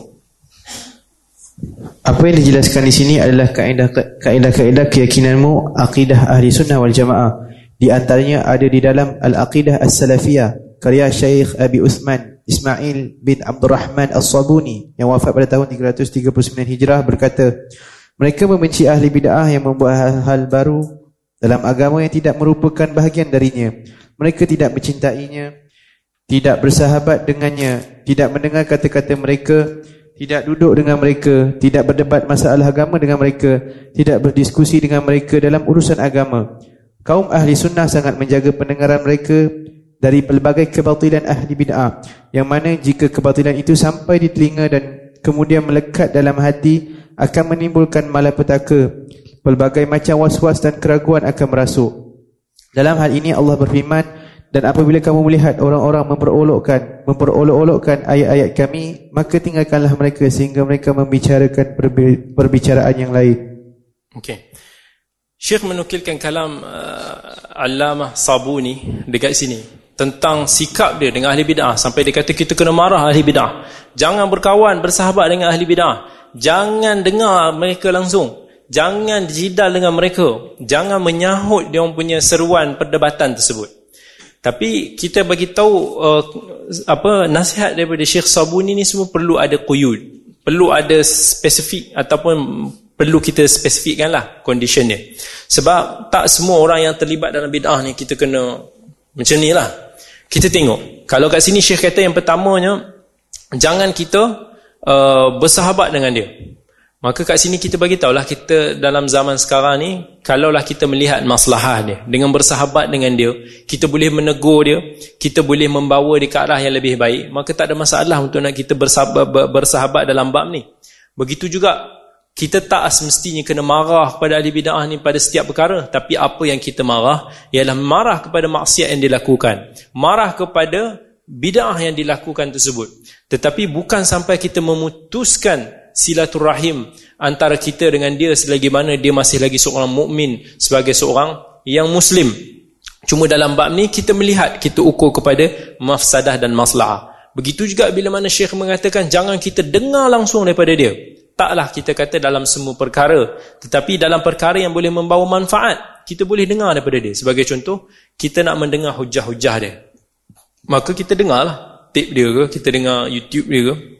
apa yang dijelaskan di sini adalah kaedah-kaedah keyakinanmu akidah ahli sunnah wal jamaah. Di antaranya ada di dalam al-aqidah as-salafiyah karya Syekh Abi Uthman Ismail bin Abdul Rahman As-Sabuni yang wafat pada tahun 339 Hijrah berkata, mereka membenci ahli bid'ah yang membuat hal-hal baru dalam agama yang tidak merupakan bahagian darinya. Mereka tidak mencintainya, tidak bersahabat dengannya, tidak mendengar kata-kata mereka, tidak duduk dengan mereka, tidak berdebat masalah agama dengan mereka, tidak berdiskusi dengan mereka dalam urusan agama. Kaum ahli sunnah sangat menjaga pendengaran mereka dari pelbagai kebatilan ahli bid'ah yang mana jika kebatilan itu sampai di telinga dan kemudian melekat dalam hati akan menimbulkan malapetaka pelbagai macam was-was dan keraguan akan merasuk. Dalam hal ini Allah berfirman dan apabila kamu melihat orang-orang memperolokkan memperolok-olokkan ayat-ayat kami maka tinggalkanlah mereka sehingga mereka membicarakan perbicaraan yang lain. Okey. Syekh menukilkan kalam uh, Allamah Sabuni dekat sini tentang sikap dia dengan ahli bid'ah. Sampai dia kata kita kena marah ahli bid'ah. Jangan berkawan bersahabat dengan ahli bid'ah. Jangan dengar mereka langsung jangan jidal dengan mereka. Jangan menyahut dia punya seruan perdebatan tersebut. Tapi kita bagi tahu uh, apa nasihat daripada Syekh Sabuni ni semua perlu ada quyud perlu ada spesifik ataupun perlu kita spesifikkanlah condition dia. Sebab tak semua orang yang terlibat dalam bid'ah ni kita kena macam ni lah. Kita tengok. Kalau kat sini syekh kata yang pertamanya jangan kita uh, bersahabat dengan dia maka kat sini kita bagi tahulah kita dalam zaman sekarang ni kalaulah kita melihat maslahah dia dengan bersahabat dengan dia kita boleh menegur dia kita boleh membawa dia ke arah yang lebih baik maka tak ada masalah untuk nak kita bersahabat, bersahabat dalam bab ni. Begitu juga kita tak semestinya kena marah kepada ahli bid'ah ni pada setiap perkara tapi apa yang kita marah ialah marah kepada maksiat yang dilakukan marah kepada bid'ah yang dilakukan tersebut. Tetapi bukan sampai kita memutuskan silaturahim antara kita dengan dia selagi mana dia masih lagi seorang mukmin sebagai seorang yang muslim. Cuma dalam bab ni kita melihat kita ukur kepada mafsadah dan maslahah begitu juga bila mana syekh mengatakan jangan kita dengar langsung daripada dia. Taklah kita kata dalam semua perkara tetapi dalam perkara yang boleh membawa manfaat kita boleh dengar daripada dia. Sebagai contoh kita nak mendengar hujah-hujah dia. Maka kita dengarlah tip dia ke kita dengar YouTube dia ke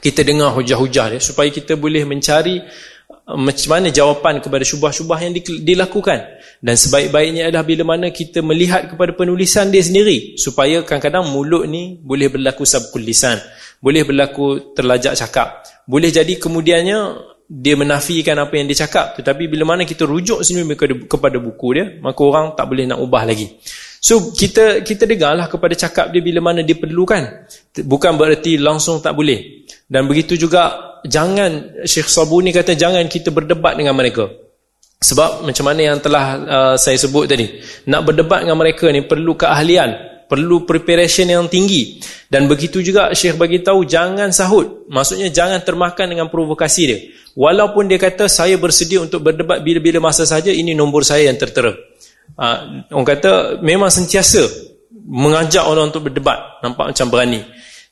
kita dengar hujah-hujah dia supaya kita boleh mencari uh, macam mana jawapan kepada syubah-syubah yang dilakukan. Dan sebaik-baiknya adalah bila mana kita melihat kepada penulisan dia sendiri supaya kadang-kadang mulut ni boleh berlaku sabkul lisan boleh berlaku terlajak cakap. Boleh jadi kemudiannya dia menafikan apa yang dia cakap tetapi bila mana kita rujuk sendiri kepada buku dia maka orang tak boleh nak ubah lagi so kita kita dengarlah kepada cakap dia bila mana dia perlukan. Bukan bererti langsung tak boleh. Dan begitu juga jangan Syekh Sabuni kata jangan kita berdebat dengan mereka. Sebab macam mana yang telah uh, saya sebut tadi. Nak berdebat dengan mereka ni perlu keahlian perlu preparation yang tinggi. Dan begitu juga Syekh bagi tahu jangan sahut. Maksudnya jangan termakan dengan provokasi dia. Walaupun dia kata saya bersedia untuk berdebat bila-bila masa saja ini nombor saya yang tertera uh, orang kata memang sentiasa mengajak orang untuk berdebat. Nampak macam berani.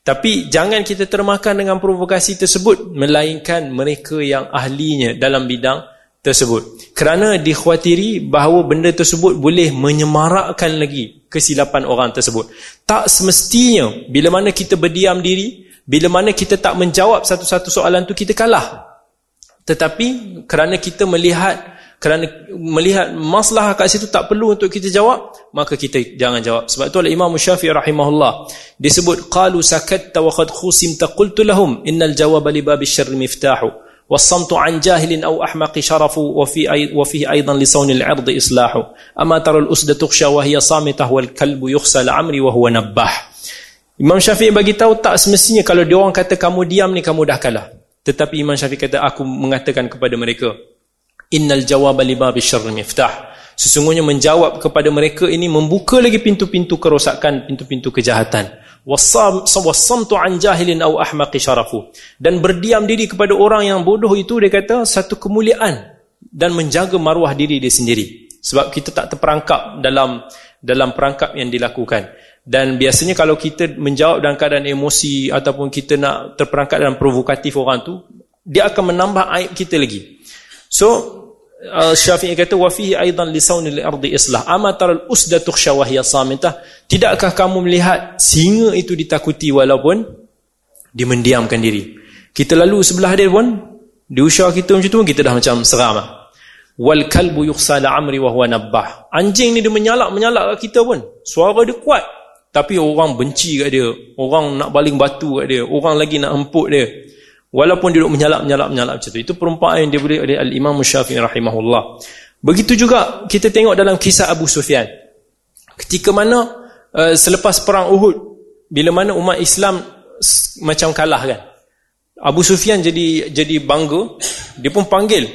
Tapi jangan kita termakan dengan provokasi tersebut melainkan mereka yang ahlinya dalam bidang tersebut. Kerana dikhawatiri bahawa benda tersebut boleh menyemarakkan lagi kesilapan orang tersebut. Tak semestinya bila mana kita berdiam diri bila mana kita tak menjawab satu-satu soalan tu kita kalah. Tetapi kerana kita melihat kerana melihat masalah kat situ tak perlu untuk kita jawab maka kita jangan jawab sebab tu Imam Syafi'i rahimahullah disebut qalu sakatta wa qad khusimta qultu lahum innal jawaba li babi syarri miftahu والصمت عن جاهل أو أحمق شرف وفي أي وفيه أيضا لصون العرض إصلاح أما ترى الأسد تخشى وهي صامتة والكلب يخسى العمر وهو نباح Imam Syafi'i bagi tahu tak semestinya kalau dia orang kata kamu diam ni kamu dah kalah. Tetapi Imam Syafi'i kata aku mengatakan kepada mereka innal jawaba li babi syarr miftah. sesungguhnya menjawab kepada mereka ini membuka lagi pintu-pintu kerosakan pintu-pintu kejahatan. Wasamtu an jahilin aw ahmaqi syarafu. Dan berdiam diri kepada orang yang bodoh itu dia kata satu kemuliaan dan menjaga maruah diri dia sendiri. Sebab kita tak terperangkap dalam dalam perangkap yang dilakukan. Dan biasanya kalau kita menjawab dalam keadaan emosi ataupun kita nak terperangkap dalam provokatif orang tu dia akan menambah aib kita lagi. So uh, Syafi'i kata wa fihi aidan li sawnil ardi islah. Ama taral usda tukhsha wa hiya samitah tidakkah kamu melihat singa itu ditakuti walaupun dia mendiamkan diri? Kita lalu sebelah dia pun di usia kita macam tu kita dah macam seram lah. wal kalbu yukhsala amri wa huwa nabbah. Anjing ni dia menyalak-menyalak kat kita pun. Suara dia kuat. Tapi orang benci kat dia. Orang nak baling batu kat dia. Orang lagi nak empuk dia Walaupun duduk menyalap-menyalap-menyalap macam tu. Itu perumpamaan yang diberi oleh Al-Imam Syafi'i rahimahullah. Begitu juga kita tengok dalam kisah Abu Sufyan. Ketika mana uh, selepas perang Uhud, bila mana umat Islam macam kalah kan. Abu Sufyan jadi jadi bangga, dia pun panggil,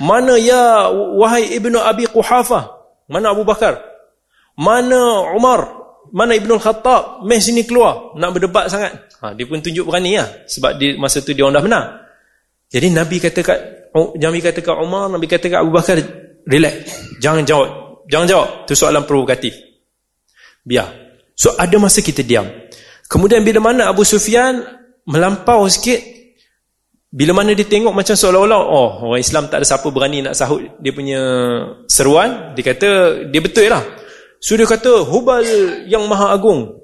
"Mana ya wahai Ibnu Abi Quhafah? Mana Abu Bakar? Mana Umar? Mana Ibnu Khattab? Meh sini keluar, nak berdebat sangat." Ha, dia pun tunjuk berani lah. Sebab di masa tu dia orang dah menang. Jadi Nabi kata kat Nabi kata kat Umar, Nabi kata kat Abu Bakar, relax. Jangan jawab. Jangan jawab. Itu soalan provokatif. Biar. So ada masa kita diam. Kemudian bila mana Abu Sufyan melampau sikit, bila mana dia tengok macam seolah-olah, oh orang Islam tak ada siapa berani nak sahut dia punya seruan, dia kata dia betul lah. Dia kata, Hubal yang maha agung,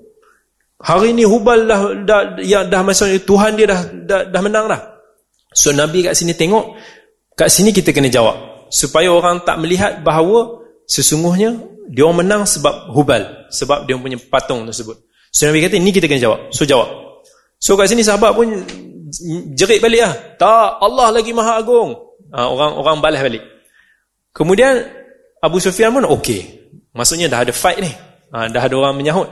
Hari ni Hubal dah dah ya dah maksudnya Tuhan dia dah, dah dah menang dah. So Nabi kat sini tengok kat sini kita kena jawab supaya orang tak melihat bahawa sesungguhnya dia orang menang sebab Hubal, sebab dia punya patung tersebut. So Nabi kata ini kita kena jawab. So jawab. So kat sini sahabat pun jerit balik lah. Tak, Allah lagi maha agung. Ha, orang orang balas balik. Kemudian Abu Sufyan pun okey. Maksudnya dah ada fight ni. Ha, dah ada orang menyahut.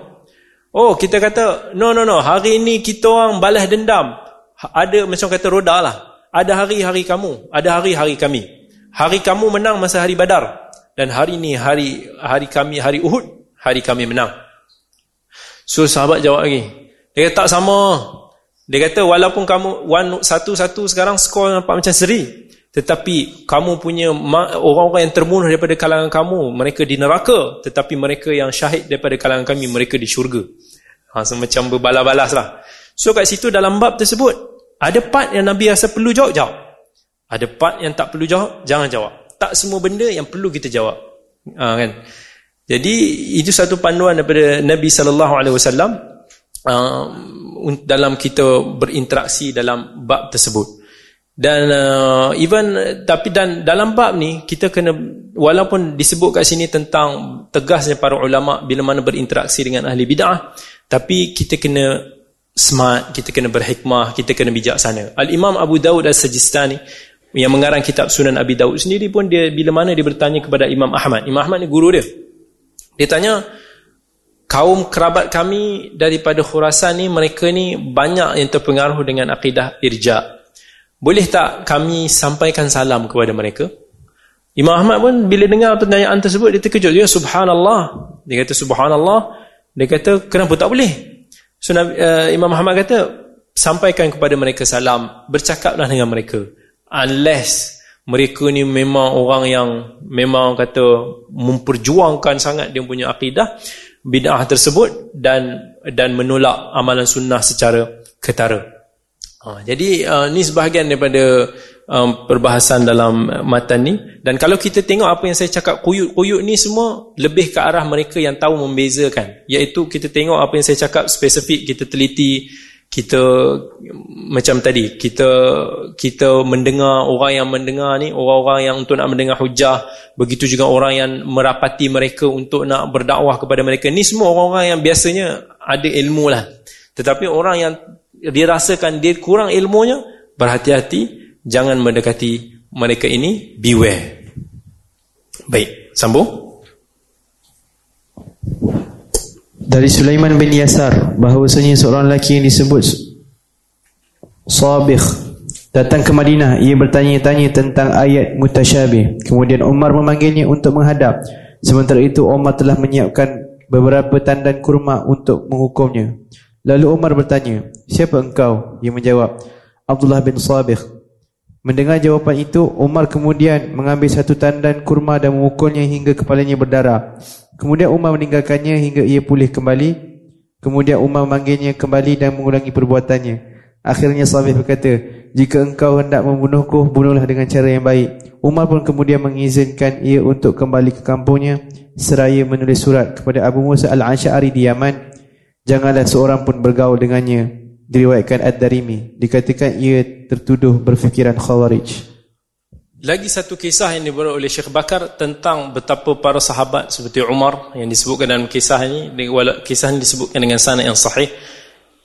Oh kita kata no no no hari ini kita orang balas dendam. Ha, ada macam kata roda lah. Ada hari-hari kamu, ada hari-hari kami. Hari kamu menang masa hari Badar dan hari ini hari hari kami hari Uhud, hari kami menang. So sahabat jawab lagi. Dia kata tak sama. Dia kata walaupun kamu one satu satu sekarang skor nampak macam seri. Tetapi kamu punya orang-orang yang terbunuh daripada kalangan kamu, mereka di neraka. Tetapi mereka yang syahid daripada kalangan kami, mereka di syurga. Ha, semacam berbalas-balas lah. So kat situ dalam bab tersebut, ada part yang Nabi rasa perlu jawab, jawab. Ada part yang tak perlu jawab, jangan jawab. Tak semua benda yang perlu kita jawab. Ha, kan? Jadi itu satu panduan daripada Nabi SAW uh, dalam kita berinteraksi dalam bab tersebut dan uh, even tapi dan dalam bab ni kita kena walaupun disebut kat sini tentang tegasnya para ulama bila mana berinteraksi dengan ahli bidah tapi kita kena smart kita kena berhikmah kita kena bijaksana. Al imam abu daud as-sajistani yang mengarang kitab sunan abi daud sendiri pun dia bila mana dia bertanya kepada imam ahmad imam ahmad ni guru dia. Dia tanya kaum kerabat kami daripada khurasan ni mereka ni banyak yang terpengaruh dengan akidah irja' Boleh tak kami sampaikan salam kepada mereka? Imam Ahmad pun bila dengar pertanyaan tersebut dia terkejut dia subhanallah. Dia kata subhanallah. Dia kata kenapa tak boleh? So uh, Imam Ahmad kata sampaikan kepada mereka salam, bercakaplah dengan mereka. Unless mereka ni memang orang yang memang kata memperjuangkan sangat dia punya akidah bid'ah tersebut dan dan menolak amalan sunnah secara ketara. Ha, jadi uh, ni sebahagian daripada um, perbahasan dalam matan ni. Dan kalau kita tengok apa yang saya cakap kuyut-kuyut ni semua lebih ke arah mereka yang tahu membezakan. Iaitu kita tengok apa yang saya cakap spesifik kita teliti kita macam tadi kita kita mendengar orang yang mendengar ni orang-orang yang untuk nak mendengar hujah begitu juga orang yang merapati mereka untuk nak berdakwah kepada mereka. Ni semua orang-orang yang biasanya ada ilmu lah. Tetapi orang yang dirasakan dia kurang ilmunya, berhati-hati jangan mendekati mereka ini, beware. Baik, sambung. Dari Sulaiman bin Yasar bahawasanya seorang lelaki yang disebut Sabikh datang ke Madinah ia bertanya-tanya tentang ayat mutasyabih kemudian Umar memanggilnya untuk menghadap Sementara itu Umar telah menyiapkan beberapa tandan kurma untuk menghukumnya. Lalu Umar bertanya, siapa engkau? Ia menjawab, Abdullah bin Sabih. Mendengar jawapan itu, Umar kemudian mengambil satu tandan kurma dan memukulnya hingga kepalanya berdarah. Kemudian Umar meninggalkannya hingga ia pulih kembali. Kemudian Umar memanggilnya kembali dan mengulangi perbuatannya. Akhirnya Sabih berkata, jika engkau hendak membunuhku, bunuhlah dengan cara yang baik. Umar pun kemudian mengizinkan ia untuk kembali ke kampungnya seraya menulis surat kepada Abu Musa Al-Ansha'ari di Yaman. Janganlah seorang pun bergaul dengannya. Diriwayatkan Ad-Darimi. Dikatakan ia tertuduh berfikiran khawarij. Lagi satu kisah yang dibuat oleh Syekh Bakar tentang betapa para sahabat seperti Umar yang disebutkan dalam kisah ini. Kisah ini disebutkan dengan sana yang sahih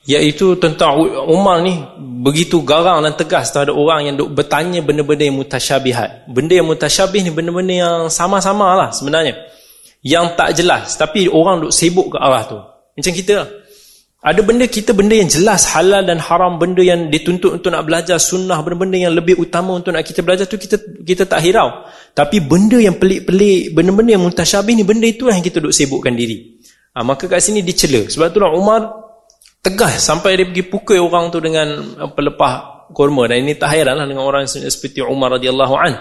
iaitu tentang Umar ni begitu garang dan tegas terhadap orang yang bertanya benda-benda yang mutasyabihat benda yang mutasyabih ni benda-benda yang sama-sama lah sebenarnya yang tak jelas tapi orang duk sibuk ke arah tu macam kita lah ada benda kita benda yang jelas halal dan haram benda yang dituntut untuk nak belajar sunnah benda-benda yang lebih utama untuk nak kita belajar tu kita kita tak hirau. Tapi benda yang pelik-pelik benda-benda yang mutasyabih ni benda itulah yang kita duk sibukkan diri. Ha, maka kat sini dicela. Sebab itulah Umar tegas sampai dia pergi pukul orang tu dengan pelepah kurma dan ini tak hairanlah dengan orang seperti Umar radhiyallahu an.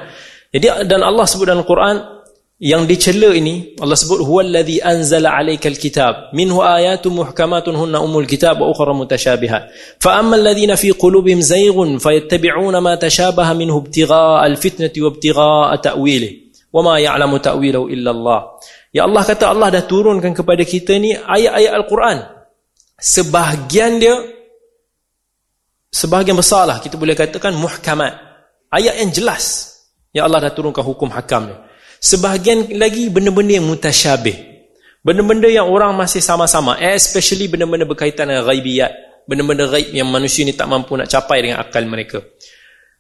Jadi dan Allah sebut dalam Quran yang dicela ini Allah sebut huwallazi anzala alaykal kitab. Minhu ayatun muhkamatun hunna umul kitab wa ukhra mutasyabihat fa ammal ladzina fi qulubihim zayghun fayattabi'una ma tashabaha minhu ibtigha'a alfitnati wa ibtigha'a ta'wilihi wa ma ya'lamu ta'wilahu illa Allah ya Allah kata Allah dah turunkan kepada kita ni ayat-ayat al-Quran. Sebahagian dia sebahagian besarlah kita boleh katakan muhkamat. Ayat yang jelas. Yang Allah dah turunkan hukum hakam ni sebahagian lagi benda-benda yang mutasyabih. Benda-benda yang orang masih sama-sama especially benda-benda berkaitan dengan ghaibiyat. Benda-benda ghaib yang manusia ni tak mampu nak capai dengan akal mereka.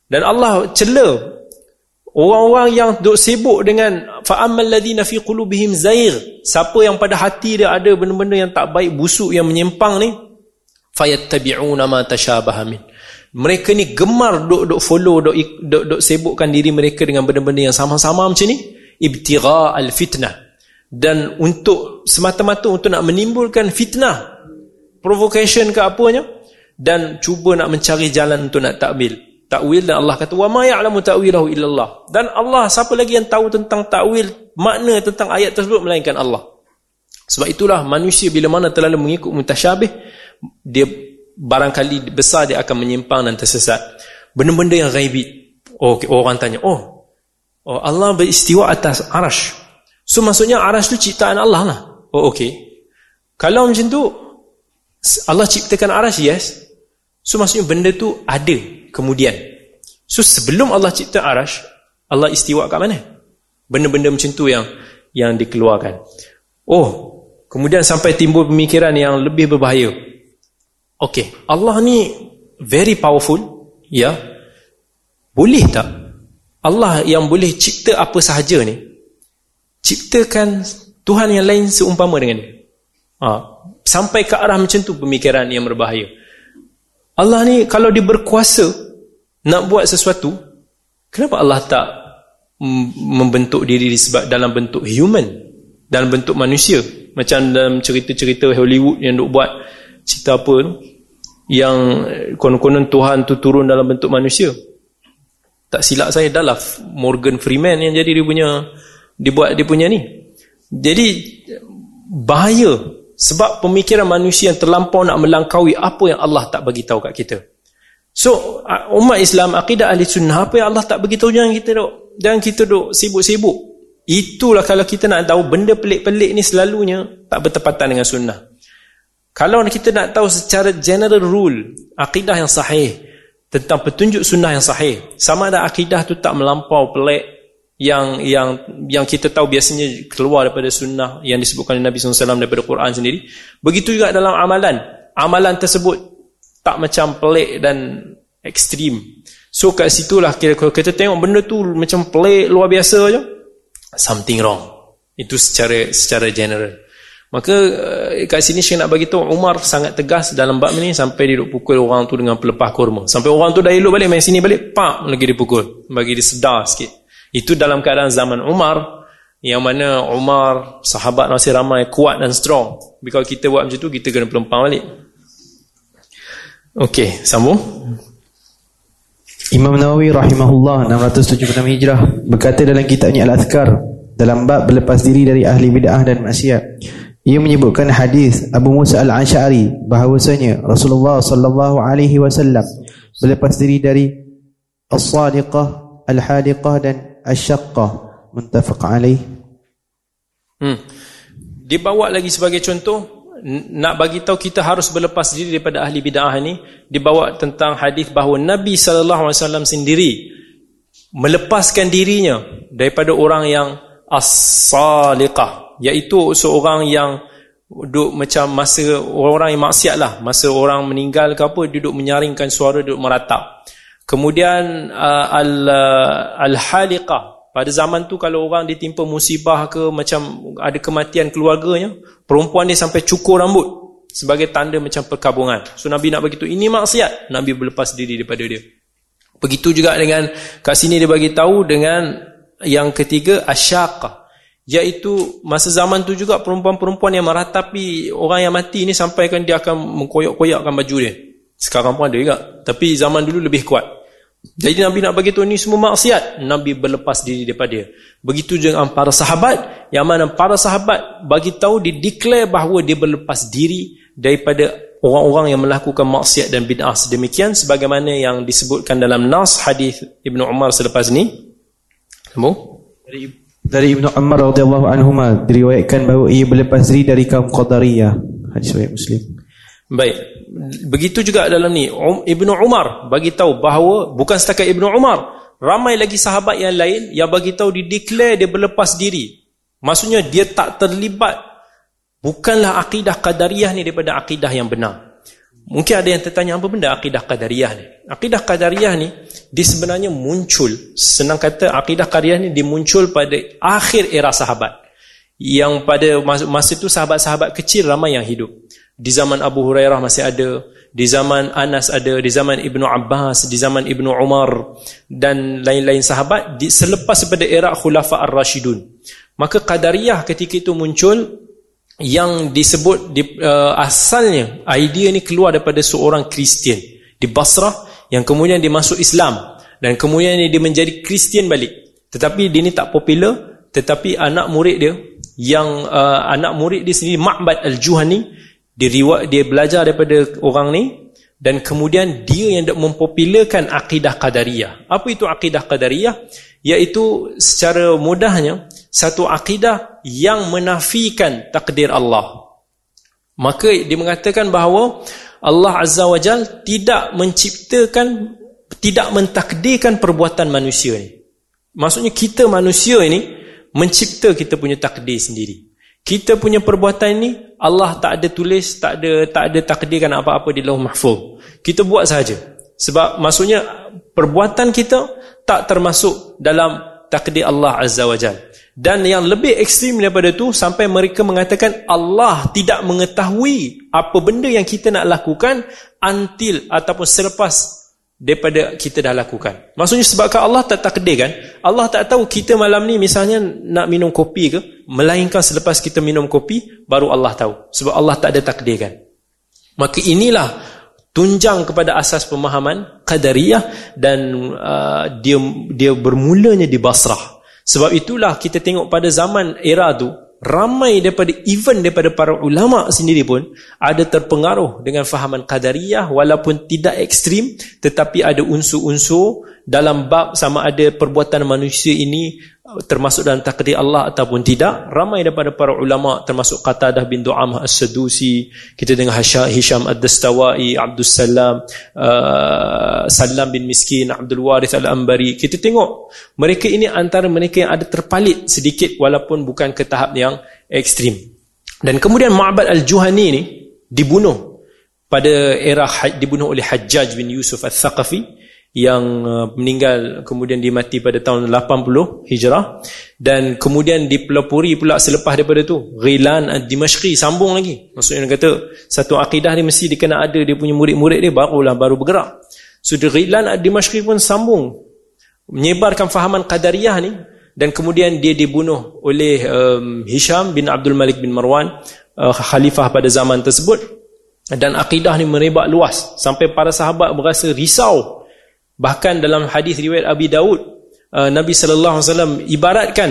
Dan Allah cela Orang-orang yang duk sibuk dengan fa'amal ladina fi qulubihim zair, siapa yang pada hati dia ada benda-benda yang tak baik, busuk yang menyimpang ni, fayattabi'una ma tashabaha min. Mereka ni gemar duk duk follow duk duk, duk sibukkan diri mereka dengan benda-benda yang sama-sama macam ni, ibtigha al-fitnah. Dan untuk semata-mata untuk nak menimbulkan fitnah, provocation ke apanya dan cuba nak mencari jalan untuk nak takbil takwil dan Allah kata wa ma ya'lamu ta'wilahu illallah. Dan Allah siapa lagi yang tahu tentang takwil makna tentang ayat tersebut melainkan Allah. Sebab itulah manusia bila mana terlalu mengikut mutasyabih dia barangkali besar dia akan menyimpang dan tersesat. Benda-benda yang ghaibi oh orang tanya oh, oh Allah beristiwa atas arash so maksudnya arash tu ciptaan Allah lah oh okey kalau macam tu Allah ciptakan arash yes so maksudnya benda tu ada kemudian. So sebelum Allah cipta arash, Allah istiwa kat mana? Benda-benda macam tu yang yang dikeluarkan. Oh, kemudian sampai timbul pemikiran yang lebih berbahaya. Okey, Allah ni very powerful, ya. Boleh tak Allah yang boleh cipta apa sahaja ni ciptakan Tuhan yang lain seumpama dengan? Ha, sampai ke arah macam tu pemikiran yang berbahaya. Allah ni kalau dia berkuasa nak buat sesuatu, kenapa Allah tak membentuk diri sebab dalam bentuk human, dalam bentuk manusia? Macam dalam cerita-cerita Hollywood yang duk buat cerita apa tu, yang konon-konon Tuhan tu turun dalam bentuk manusia. Tak silap saya adalah Morgan Freeman yang jadi dia punya dibuat dia punya ni. Jadi bahaya sebab pemikiran manusia yang terlampau nak melangkaui apa yang Allah tak bagi tahu kat kita. So, umat Islam, akidah ahli sunnah, apa yang Allah tak bagi tahu jangan kita duk, jangan kita duk sibuk-sibuk. Itulah kalau kita nak tahu benda pelik-pelik ni selalunya tak bertepatan dengan sunnah. Kalau kita nak tahu secara general rule, akidah yang sahih, tentang petunjuk sunnah yang sahih, sama ada akidah tu tak melampau pelik, yang yang yang kita tahu biasanya keluar daripada sunnah yang disebutkan oleh Nabi SAW daripada Quran sendiri. Begitu juga dalam amalan. Amalan tersebut tak macam pelik dan ekstrim. So kat situlah kita, kalau kita tengok benda tu macam pelik luar biasa je something wrong. Itu secara secara general maka eh, kat sini saya nak bagi tahu Umar sangat tegas dalam bab ni sampai dia duk pukul orang tu dengan pelepah kurma. Sampai orang tu dah elok balik main sini balik pak lagi dia pukul. Bagi dia sedar sikit. Itu dalam keadaan zaman Umar yang mana Umar sahabat masih ramai kuat dan strong. Kalau kita buat macam tu kita kena pelempang balik. Okey, sambung. Imam Nawawi rahimahullah 676 Hijrah berkata dalam kitabnya Al-Azkar dalam bab berlepas diri dari ahli bid'ah dan maksiat ia menyebutkan hadis Abu Musa Al-Asy'ari bahawasanya Rasulullah sallallahu alaihi wasallam berlepas diri dari as-sadiqah, al-hadiqah dan asy-syaqqah muttafaq alaih. Hmm. dibawa lagi sebagai contoh nak bagi tahu kita harus berlepas diri daripada ahli bidah ini dibawa tentang hadis bahawa Nabi sallallahu alaihi wasallam sendiri melepaskan dirinya daripada orang yang as-saliqah iaitu seorang yang duduk macam masa orang yang maksiat lah. Masa orang meninggal ke apa duduk menyaringkan suara duduk meratap. Kemudian uh, al-haliqah uh, pada zaman tu kalau orang ditimpa musibah ke macam ada kematian keluarganya, perempuan dia sampai cukur rambut sebagai tanda macam perkabungan. So Nabi nak begitu. Ini maksiat, Nabi berlepas diri daripada dia. Begitu juga dengan kat sini dia bagi tahu dengan yang ketiga asyaqah iaitu masa zaman tu juga perempuan-perempuan yang meratapi orang yang mati ni sampaikan dia akan mengkoyak-koyakkan baju dia. Sekarang pun ada juga. Tapi zaman dulu lebih kuat. Jadi Nabi nak bagi tahu ni semua maksiat, Nabi berlepas diri daripada dia. Begitu dengan para sahabat, yang mana para sahabat bagi tahu dia declare bahawa dia berlepas diri daripada orang-orang yang melakukan maksiat dan bid'ah sedemikian sebagaimana yang disebutkan dalam nas hadis Ibnu Umar selepas ni. Dari dari Ibnu Umar radhiyallahu anhuma diriwayatkan bahawa ia berlepas diri dari kaum Qadariyah. Hadis riwayat Muslim. Baik. Begitu juga dalam ni um, Ibnu Umar bagi tahu bahawa bukan setakat Ibnu Umar, ramai lagi sahabat yang lain yang bagi tahu di declare dia berlepas diri. Maksudnya dia tak terlibat bukanlah akidah qadariyah ni daripada akidah yang benar. Mungkin ada yang tertanya apa benda akidah qadariyah ni? Akidah qadariyah ni dia sebenarnya muncul, senang kata akidah qadariyah ni dimuncul pada akhir era sahabat. Yang pada masa, masa itu sahabat-sahabat kecil ramai yang hidup. Di zaman Abu Hurairah masih ada, di zaman Anas ada, di zaman Ibnu Abbas, di zaman Ibnu Umar dan lain-lain sahabat di, selepas daripada era Khulafa Ar-Rashidun. Maka Qadariyah ketika itu muncul yang disebut di, uh, asalnya idea ni keluar daripada seorang Kristian di Basrah yang kemudian dimasuk Islam dan kemudian dia menjadi Kristian balik. Tetapi dia ni tak popular tetapi anak murid dia yang uh, anak murid dia sendiri Ma'bad Al-Juhani dia, dia belajar daripada orang ni dan kemudian dia yang mempopularkan akidah qadariyah. Apa itu akidah qadariyah? Iaitu secara mudahnya satu akidah yang menafikan takdir Allah. Maka dia mengatakan bahawa Allah Azza wa Jal tidak menciptakan tidak mentakdirkan perbuatan manusia ini. Maksudnya kita manusia ini mencipta kita punya takdir sendiri. Kita punya perbuatan ini Allah tak ada tulis, tak ada tak ada takdirkan apa-apa di Lauh Mahfuz. Kita buat saja. Sebab maksudnya perbuatan kita tak termasuk dalam takdir Allah Azza wa Jal. Dan yang lebih ekstrim daripada itu sampai mereka mengatakan Allah tidak mengetahui apa benda yang kita nak lakukan until ataupun selepas daripada kita dah lakukan. Maksudnya sebabkan Allah tak takdirkan, Allah tak tahu kita malam ni misalnya nak minum kopi ke, melainkan selepas kita minum kopi baru Allah tahu. Sebab Allah tak ada takdirkan. Maka inilah tunjang kepada asas pemahaman qadariyah dan uh, dia dia bermulanya di Basrah. Sebab itulah kita tengok pada zaman era tu ramai daripada even daripada para ulama sendiri pun ada terpengaruh dengan fahaman qadariyah walaupun tidak ekstrim tetapi ada unsur-unsur dalam bab sama ada perbuatan manusia ini termasuk dalam takdir Allah ataupun tidak ramai daripada para ulama termasuk Qatadah bin Du'amah As-Sadusi kita dengar Hisham Ad-Dastawai Abdul Salam uh, Salam bin Miskin Abdul Warith Al-Ambari kita tengok mereka ini antara mereka yang ada terpalit sedikit walaupun bukan ke tahap yang ekstrim. Dan kemudian Ma'bad Al-Juhani ini dibunuh pada era dibunuh oleh Hajjaj bin Yusuf Al-Thaqafi yang uh, meninggal kemudian dimati pada tahun 80 Hijrah. Dan kemudian dipelopori pula selepas daripada tu Ghilan Dimashqi sambung lagi. Maksudnya dia kata satu akidah ni mesti dia kena ada dia punya murid-murid dia barulah baru bergerak. So Ghilan Dimashqi pun sambung menyebarkan fahaman Qadariyah ni. Dan kemudian dia dibunuh oleh um, Hisham bin Abdul Malik bin Marwan uh, khalifah pada zaman tersebut. Dan akidah ni merebak luas sampai para sahabat berasa risau bahkan dalam hadis riwayat Abi Daud uh, Nabi sallallahu alaihi wasallam ibaratkan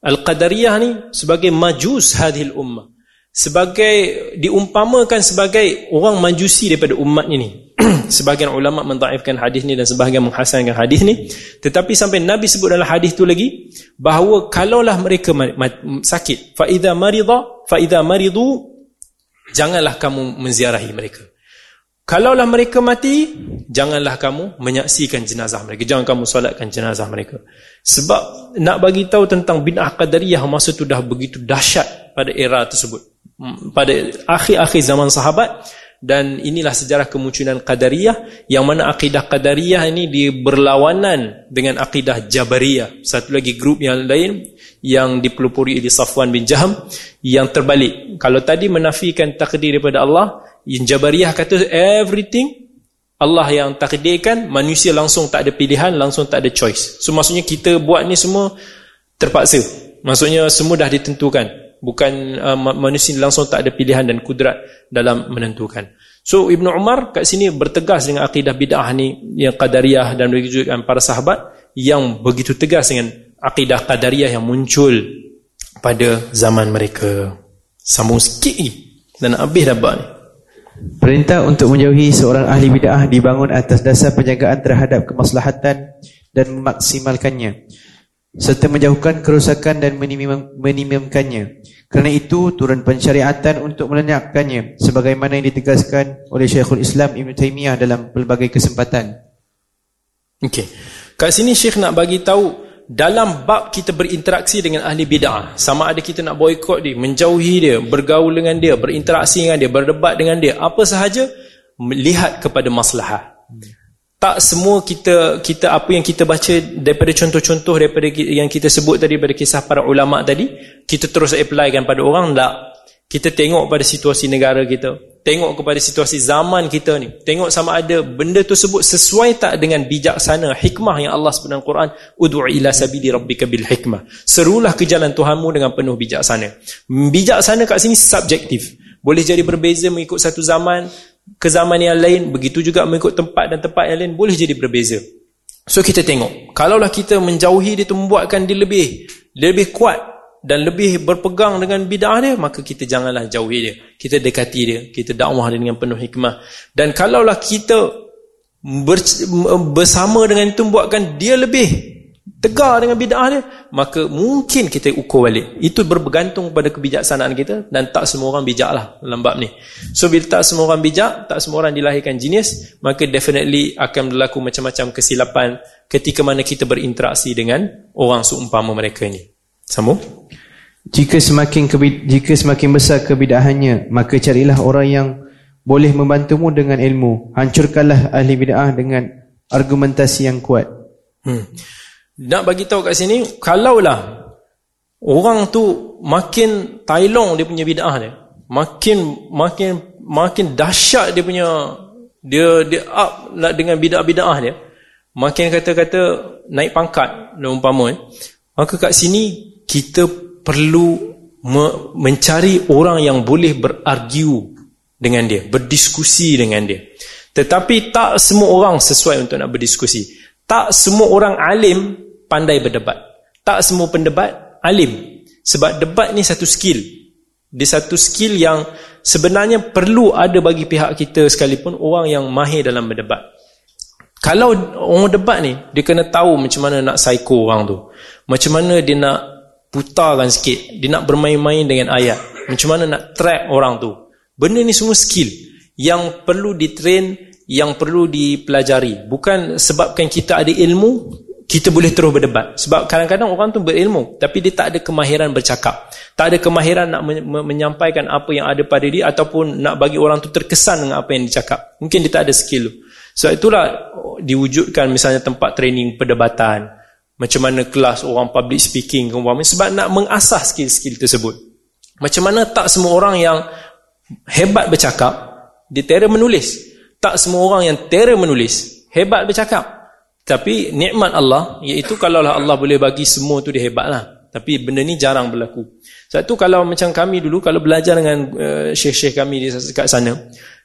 al-qadariyah ni sebagai majus hadhil ummah. Sebagai diumpamakan sebagai orang majusi daripada umat ini sebahagian ulama mentaifkan hadis ni dan sebahagian menghasankan hadis ni. Tetapi sampai nabi sebut dalam hadis tu lagi bahawa kalaulah mereka sakit fa idza marida fa idza maridu janganlah kamu menziarahi mereka kalaulah mereka mati janganlah kamu menyaksikan jenazah mereka. Jangan kamu solatkan jenazah mereka. Sebab nak bagi tahu tentang bid'ah qadariyah masa tu dah begitu dahsyat pada era tersebut. Hmm, pada akhir-akhir zaman sahabat. Dan inilah sejarah kemunculan qadariyah yang mana akidah qadariyah ini berlawanan dengan akidah jabariyah. Satu lagi grup yang lain yang dipelopori oleh Safwan bin Jaham yang terbalik. Kalau tadi menafikan takdir daripada Allah yang jabariyah kata everything Allah yang takdirkan manusia langsung tak ada pilihan langsung tak ada choice. So maksudnya kita buat ni semua terpaksa. Maksudnya semua dah ditentukan. Bukan uh, manusia langsung tak ada pilihan dan kudrat dalam menentukan. So Ibn Umar kat sini bertegas dengan akidah bid'ah ni yang qadariyah dan begitu para sahabat yang begitu tegas dengan akidah qadariyah yang muncul pada zaman mereka sambung sikit lagi dan habis dah bab ni Perintah untuk menjauhi seorang ahli bid'ah dibangun atas dasar penjagaan terhadap kemaslahatan dan memaksimalkannya serta menjauhkan kerosakan dan menimamkannya. Kerana itu turun pensyariatan untuk melenyapkannya sebagaimana yang ditegaskan oleh Syekhul Islam Ibn Taymiyah dalam pelbagai kesempatan. Okey. Kat sini Syekh nak bagi tahu dalam bab kita berinteraksi dengan ahli bid'ah, sama ada kita nak boikot dia, menjauhi dia, bergaul dengan dia, berinteraksi dengan dia, berdebat dengan dia, apa sahaja melihat kepada maslahah. Tak semua kita kita apa yang kita baca daripada contoh-contoh daripada yang kita sebut tadi daripada kisah para ulama tadi kita terus applykan pada orang tak? Kita tengok pada situasi negara kita tengok kepada situasi zaman kita ni. Tengok sama ada benda tersebut sesuai tak dengan bijaksana hikmah yang Allah dalam Quran ud'u ila sabili rabbika bil hikmah. Serulah ke jalan Tuhanmu dengan penuh bijaksana. Bijaksana kat sini subjektif. Boleh jadi berbeza mengikut satu zaman ke zaman yang lain begitu juga mengikut tempat dan tempat yang lain boleh jadi berbeza. So kita tengok. Kalaulah kita menjauhi dia membuatkan dia lebih lebih kuat dan lebih berpegang dengan bid'ah dia maka kita janganlah jauhi dia. Kita dekati dia kita dakwah dia dengan penuh hikmah. Dan kalaulah kita bersama dengan itu membuatkan dia lebih tegar dengan bid'ah dia maka mungkin kita ukur balik. Itu bergantung pada kebijaksanaan kita dan tak semua orang bijak lah dalam bab ni. So bila tak semua orang bijak tak semua orang dilahirkan jenis maka definitely akan berlaku macam-macam kesilapan ketika mana kita berinteraksi dengan orang seumpama mereka ini sambung. Jika semakin jika semakin besar kebidahannya maka carilah orang yang boleh membantumu dengan ilmu. Hancurkanlah ahli bid'ah dengan argumentasi yang kuat. Hmm. Nak bagi tahu kat sini, kalaulah orang tu makin tailong dia punya bid'ah dia, makin makin makin dahsyat dia punya dia dia up nak dengan bid'ah-bid'ah dia, makin kata-kata naik pangkat umpama eh, maka kat sini kita perlu me mencari orang yang boleh berargue dengan dia, berdiskusi dengan dia. Tetapi tak semua orang sesuai untuk nak berdiskusi. Tak semua orang alim pandai berdebat. Tak semua pendebat alim. Sebab debat ni satu skill. Dia satu skill yang sebenarnya perlu ada bagi pihak kita sekalipun orang yang mahir dalam berdebat. Kalau orang debat ni, dia kena tahu macam mana nak psycho orang tu. Macam mana dia nak putarkan sikit. Dia nak bermain-main dengan ayat. Macam mana nak trap orang tu. Benda ni semua skill yang perlu ditrain, yang perlu dipelajari. Bukan sebabkan kita ada ilmu, kita boleh terus berdebat sebab kadang-kadang orang tu berilmu tapi dia tak ada kemahiran bercakap tak ada kemahiran nak menyampaikan apa yang ada pada dia ataupun nak bagi orang tu terkesan dengan apa yang dicakap mungkin dia tak ada skill sebab itulah diwujudkan misalnya tempat training perdebatan macam mana kelas orang public speaking sebab nak mengasah skill-skill tersebut macam mana tak semua orang yang hebat bercakap dia terror menulis tak semua orang yang terror menulis hebat bercakap Tapi nikmat Allah iaitu kalau Allah boleh bagi semua tu dia hebatlah. Tapi benda ni jarang berlaku. Sebab tu kalau macam kami dulu kalau belajar dengan uh, syekh-syekh kami di kat sana,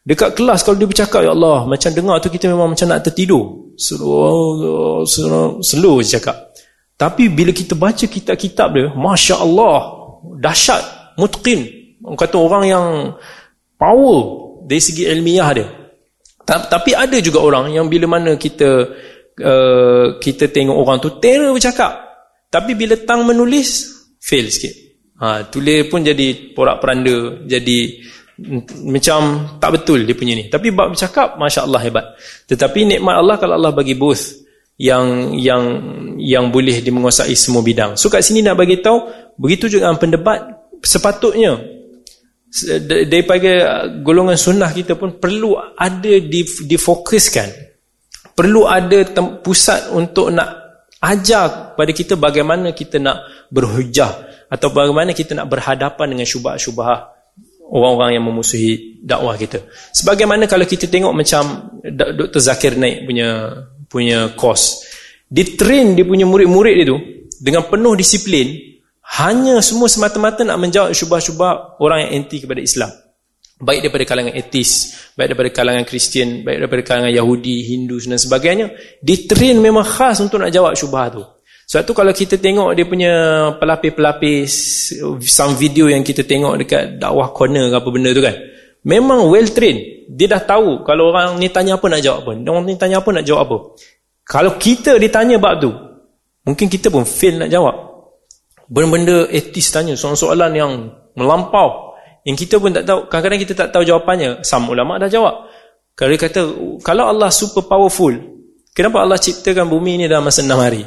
dekat kelas kalau dia bercakap ya Allah, macam dengar tu kita memang macam nak tertidur. Slow slow slow cakap. Tapi bila kita baca kitab-kitab dia, masya-Allah, dahsyat, mutqin. Orang kata orang yang power dari segi ilmiah dia. Tapi ada juga orang yang bila mana kita uh, kita tengok orang tu terror bercakap tapi bila tang menulis fail sikit ha, tulis pun jadi porak peranda jadi macam tak betul dia punya ni. Tapi bab bercakap Masya Allah hebat. Tetapi nikmat Allah kalau Allah bagi booth yang yang yang boleh dimenguasai semua bidang. So kat sini nak bagi tahu begitu juga dengan pendebat sepatutnya daripada golongan sunnah kita pun perlu ada difokuskan. Perlu ada pusat untuk nak ajar kepada kita bagaimana kita nak berhujah atau bagaimana kita nak berhadapan dengan syubah-syubah orang-orang yang memusuhi dakwah kita. Sebagaimana kalau kita tengok macam Dr. Zakir Naik punya punya course. Dia train dia punya murid-murid dia tu dengan penuh disiplin hanya semua semata-mata nak menjawab syubah-syubah orang yang anti kepada Islam baik daripada kalangan etis, baik daripada kalangan Kristian, baik daripada kalangan Yahudi, Hindu dan sebagainya, ditrain memang khas untuk nak jawab syubhat tu. Sebab tu kalau kita tengok dia punya pelapis-pelapis some video yang kita tengok dekat dakwah corner ke apa benda tu kan. Memang well trained. Dia dah tahu kalau orang ni tanya apa nak jawab apa. Orang ni tanya apa nak jawab apa. Kalau kita ditanya bab tu, mungkin kita pun fail nak jawab. Benda-benda etis tanya soalan-soalan yang melampau yang kita pun tak tahu, kadang-kadang kita tak tahu jawapannya. Sama ulama dah jawab. Kalau dia kata, kalau Allah super powerful, kenapa Allah ciptakan bumi ni dalam masa 6 hari?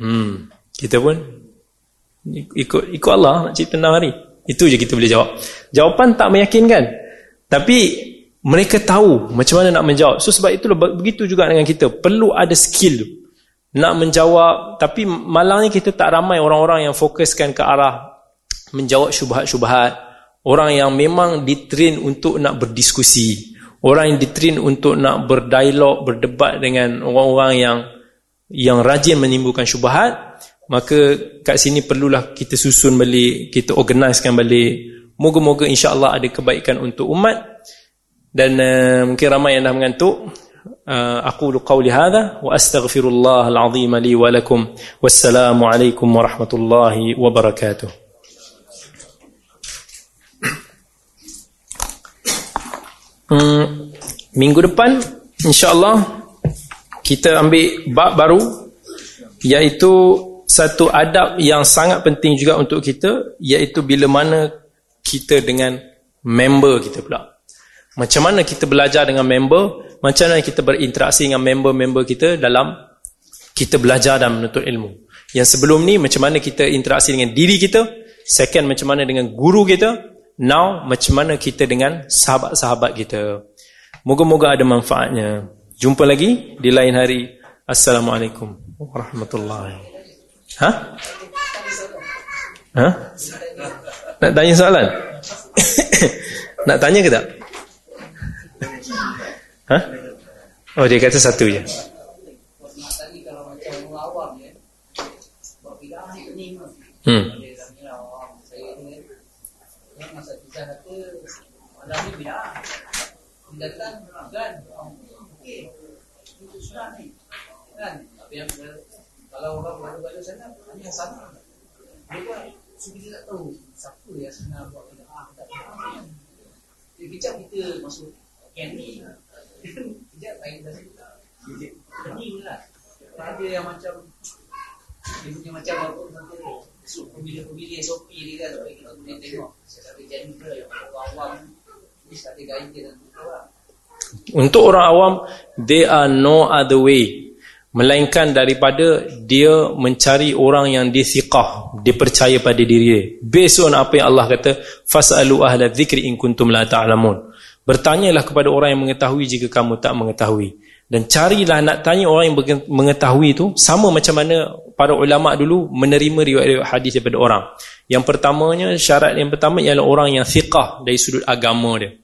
Hmm, kita pun ikut ikut Allah nak cipta 6 hari. Itu je kita boleh jawab. Jawapan tak meyakinkan. Tapi mereka tahu macam mana nak menjawab. So sebab itulah begitu juga dengan kita. Perlu ada skill nak menjawab. Tapi malangnya kita tak ramai orang-orang yang fokuskan ke arah menjawab syubhat-syubhat Orang yang memang ditrain untuk nak berdiskusi. Orang yang ditrain untuk nak berdialog, berdebat dengan orang-orang yang yang rajin menimbulkan syubhat. Maka kat sini perlulah kita susun balik, kita organisekan balik. Moga-moga insya-Allah ada kebaikan untuk umat. Dan uh, mungkin ramai yang dah mengantuk. Uh, aku qawli hadha wa astaghfirullah al-azim li wa lakum. Wassalamualaikum warahmatullahi wabarakatuh. hmm, minggu depan insya-Allah kita ambil bab baru iaitu satu adab yang sangat penting juga untuk kita iaitu bila mana kita dengan member kita pula macam mana kita belajar dengan member macam mana kita berinteraksi dengan member-member kita dalam kita belajar dan menuntut ilmu yang sebelum ni macam mana kita interaksi dengan diri kita second macam mana dengan guru kita Now macam mana kita dengan sahabat-sahabat kita. Moga-moga ada manfaatnya. Jumpa lagi di lain hari. Assalamualaikum warahmatullahi. Ha? Ha? Nak tanya soalan? Nak tanya ke tak? Ha? Oh dia kata satu je. Hmm. Datang kan Itu sudah ni Kan Tapi yang Kalau orang baru-baru sana Hanya yang sama. Dia kita tak tahu Siapa yang sebenarnya buat bidah ah, Tak tahu. Kejap kita masuk Ken ni. Kejap lain dah kita Ni lah Ada yang macam Dia punya macam apa Nanti So pemilih-pemilih SOP dia kan Kita boleh tengok. Saya tak boleh jadi Yang awam untuk orang awam There are no other way. Melainkan daripada Dia mencari orang yang disiqah Dia percaya pada diri dia. Based on apa yang Allah kata Fas'alu ahla dhikri in kuntum la ta'lamun. Bertanyalah kepada orang yang mengetahui Jika kamu tak mengetahui. Dan carilah nak tanya orang yang mengetahui itu Sama macam mana Para ulama' dulu Menerima riwayat hadis daripada orang. Yang pertamanya Syarat yang pertama Ialah orang yang siqah Dari sudut agama dia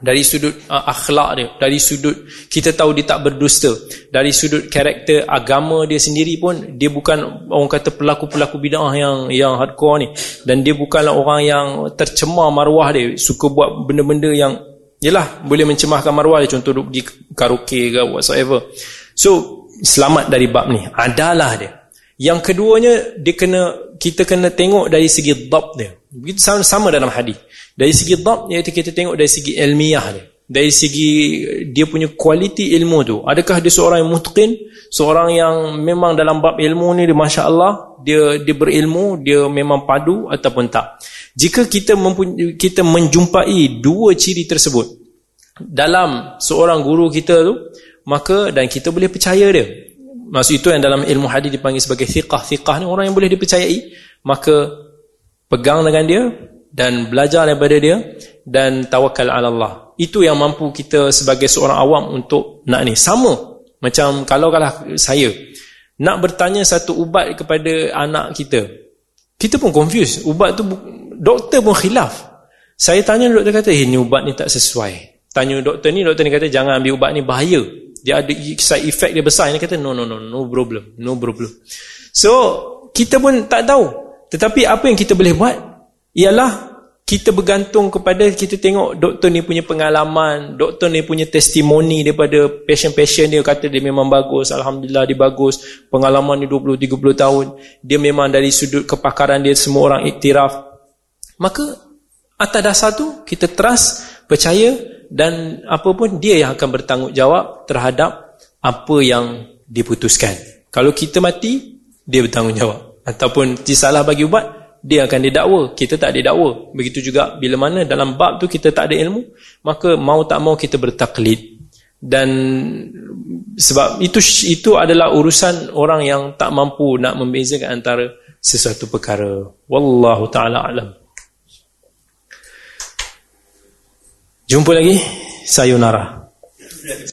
dari sudut uh, akhlak dia dari sudut kita tahu dia tak berdusta dari sudut karakter agama dia sendiri pun dia bukan orang kata pelaku-pelaku bid'ah yang yang hardcore ni. Dan dia bukanlah orang yang tercemar maruah dia suka buat benda-benda yang yalah boleh mencemahkan maruah dia. Contoh duk pergi karaoke ke whatsoever. So selamat dari bab ni. Adalah dia. Yang keduanya dia kena kita kena tengok dari segi dhab dia begitu sama, sama dalam hadis dari segi dhab iaitu kita tengok dari segi ilmiah dia. Dari segi dia punya kualiti ilmu tu. Adakah dia seorang yang mutqin, seorang yang memang dalam bab ilmu ni dia masya-Allah, dia dia berilmu, dia memang padu ataupun tak. Jika kita kita menjumpai dua ciri tersebut dalam seorang guru kita tu, maka dan kita boleh percaya dia. Maksud itu yang dalam ilmu hadis dipanggil sebagai thiqah. Thiqah ni orang yang boleh dipercayai, maka pegang dengan dia, dan belajar daripada dia dan tawakal ala Allah. Itu yang mampu kita sebagai seorang awam untuk nak ni. Sama macam kalau kalau saya nak bertanya satu ubat kepada anak kita. Kita pun confuse. Ubat tu doktor pun khilaf. Saya tanya doktor kata, "Eh, ni ubat ni tak sesuai." Tanya doktor ni, doktor ni kata, "Jangan ambil ubat ni bahaya. Dia ada side effect dia besar." Dia kata, "No, no, no, no problem. No problem." So, kita pun tak tahu. Tetapi apa yang kita boleh buat? ialah kita bergantung kepada kita tengok doktor ni punya pengalaman, doktor ni punya testimoni daripada pasien-pasien dia kata dia memang bagus, alhamdulillah dia bagus, pengalaman ni 20 30 tahun, dia memang dari sudut kepakaran dia semua orang iktiraf. Maka atas dasar tu kita trust, percaya dan apa pun dia yang akan bertanggungjawab terhadap apa yang diputuskan. Kalau kita mati, dia bertanggungjawab. Ataupun disalah bagi ubat, dia akan didakwa. Kita tak didakwa. Begitu juga bila mana dalam bab tu kita tak ada ilmu maka mau tak mau kita bertaklid. Dan sebab itu itu adalah urusan orang yang tak mampu nak membezakan antara sesuatu perkara. Wallahu taala alam jumpa lagi. Sayonara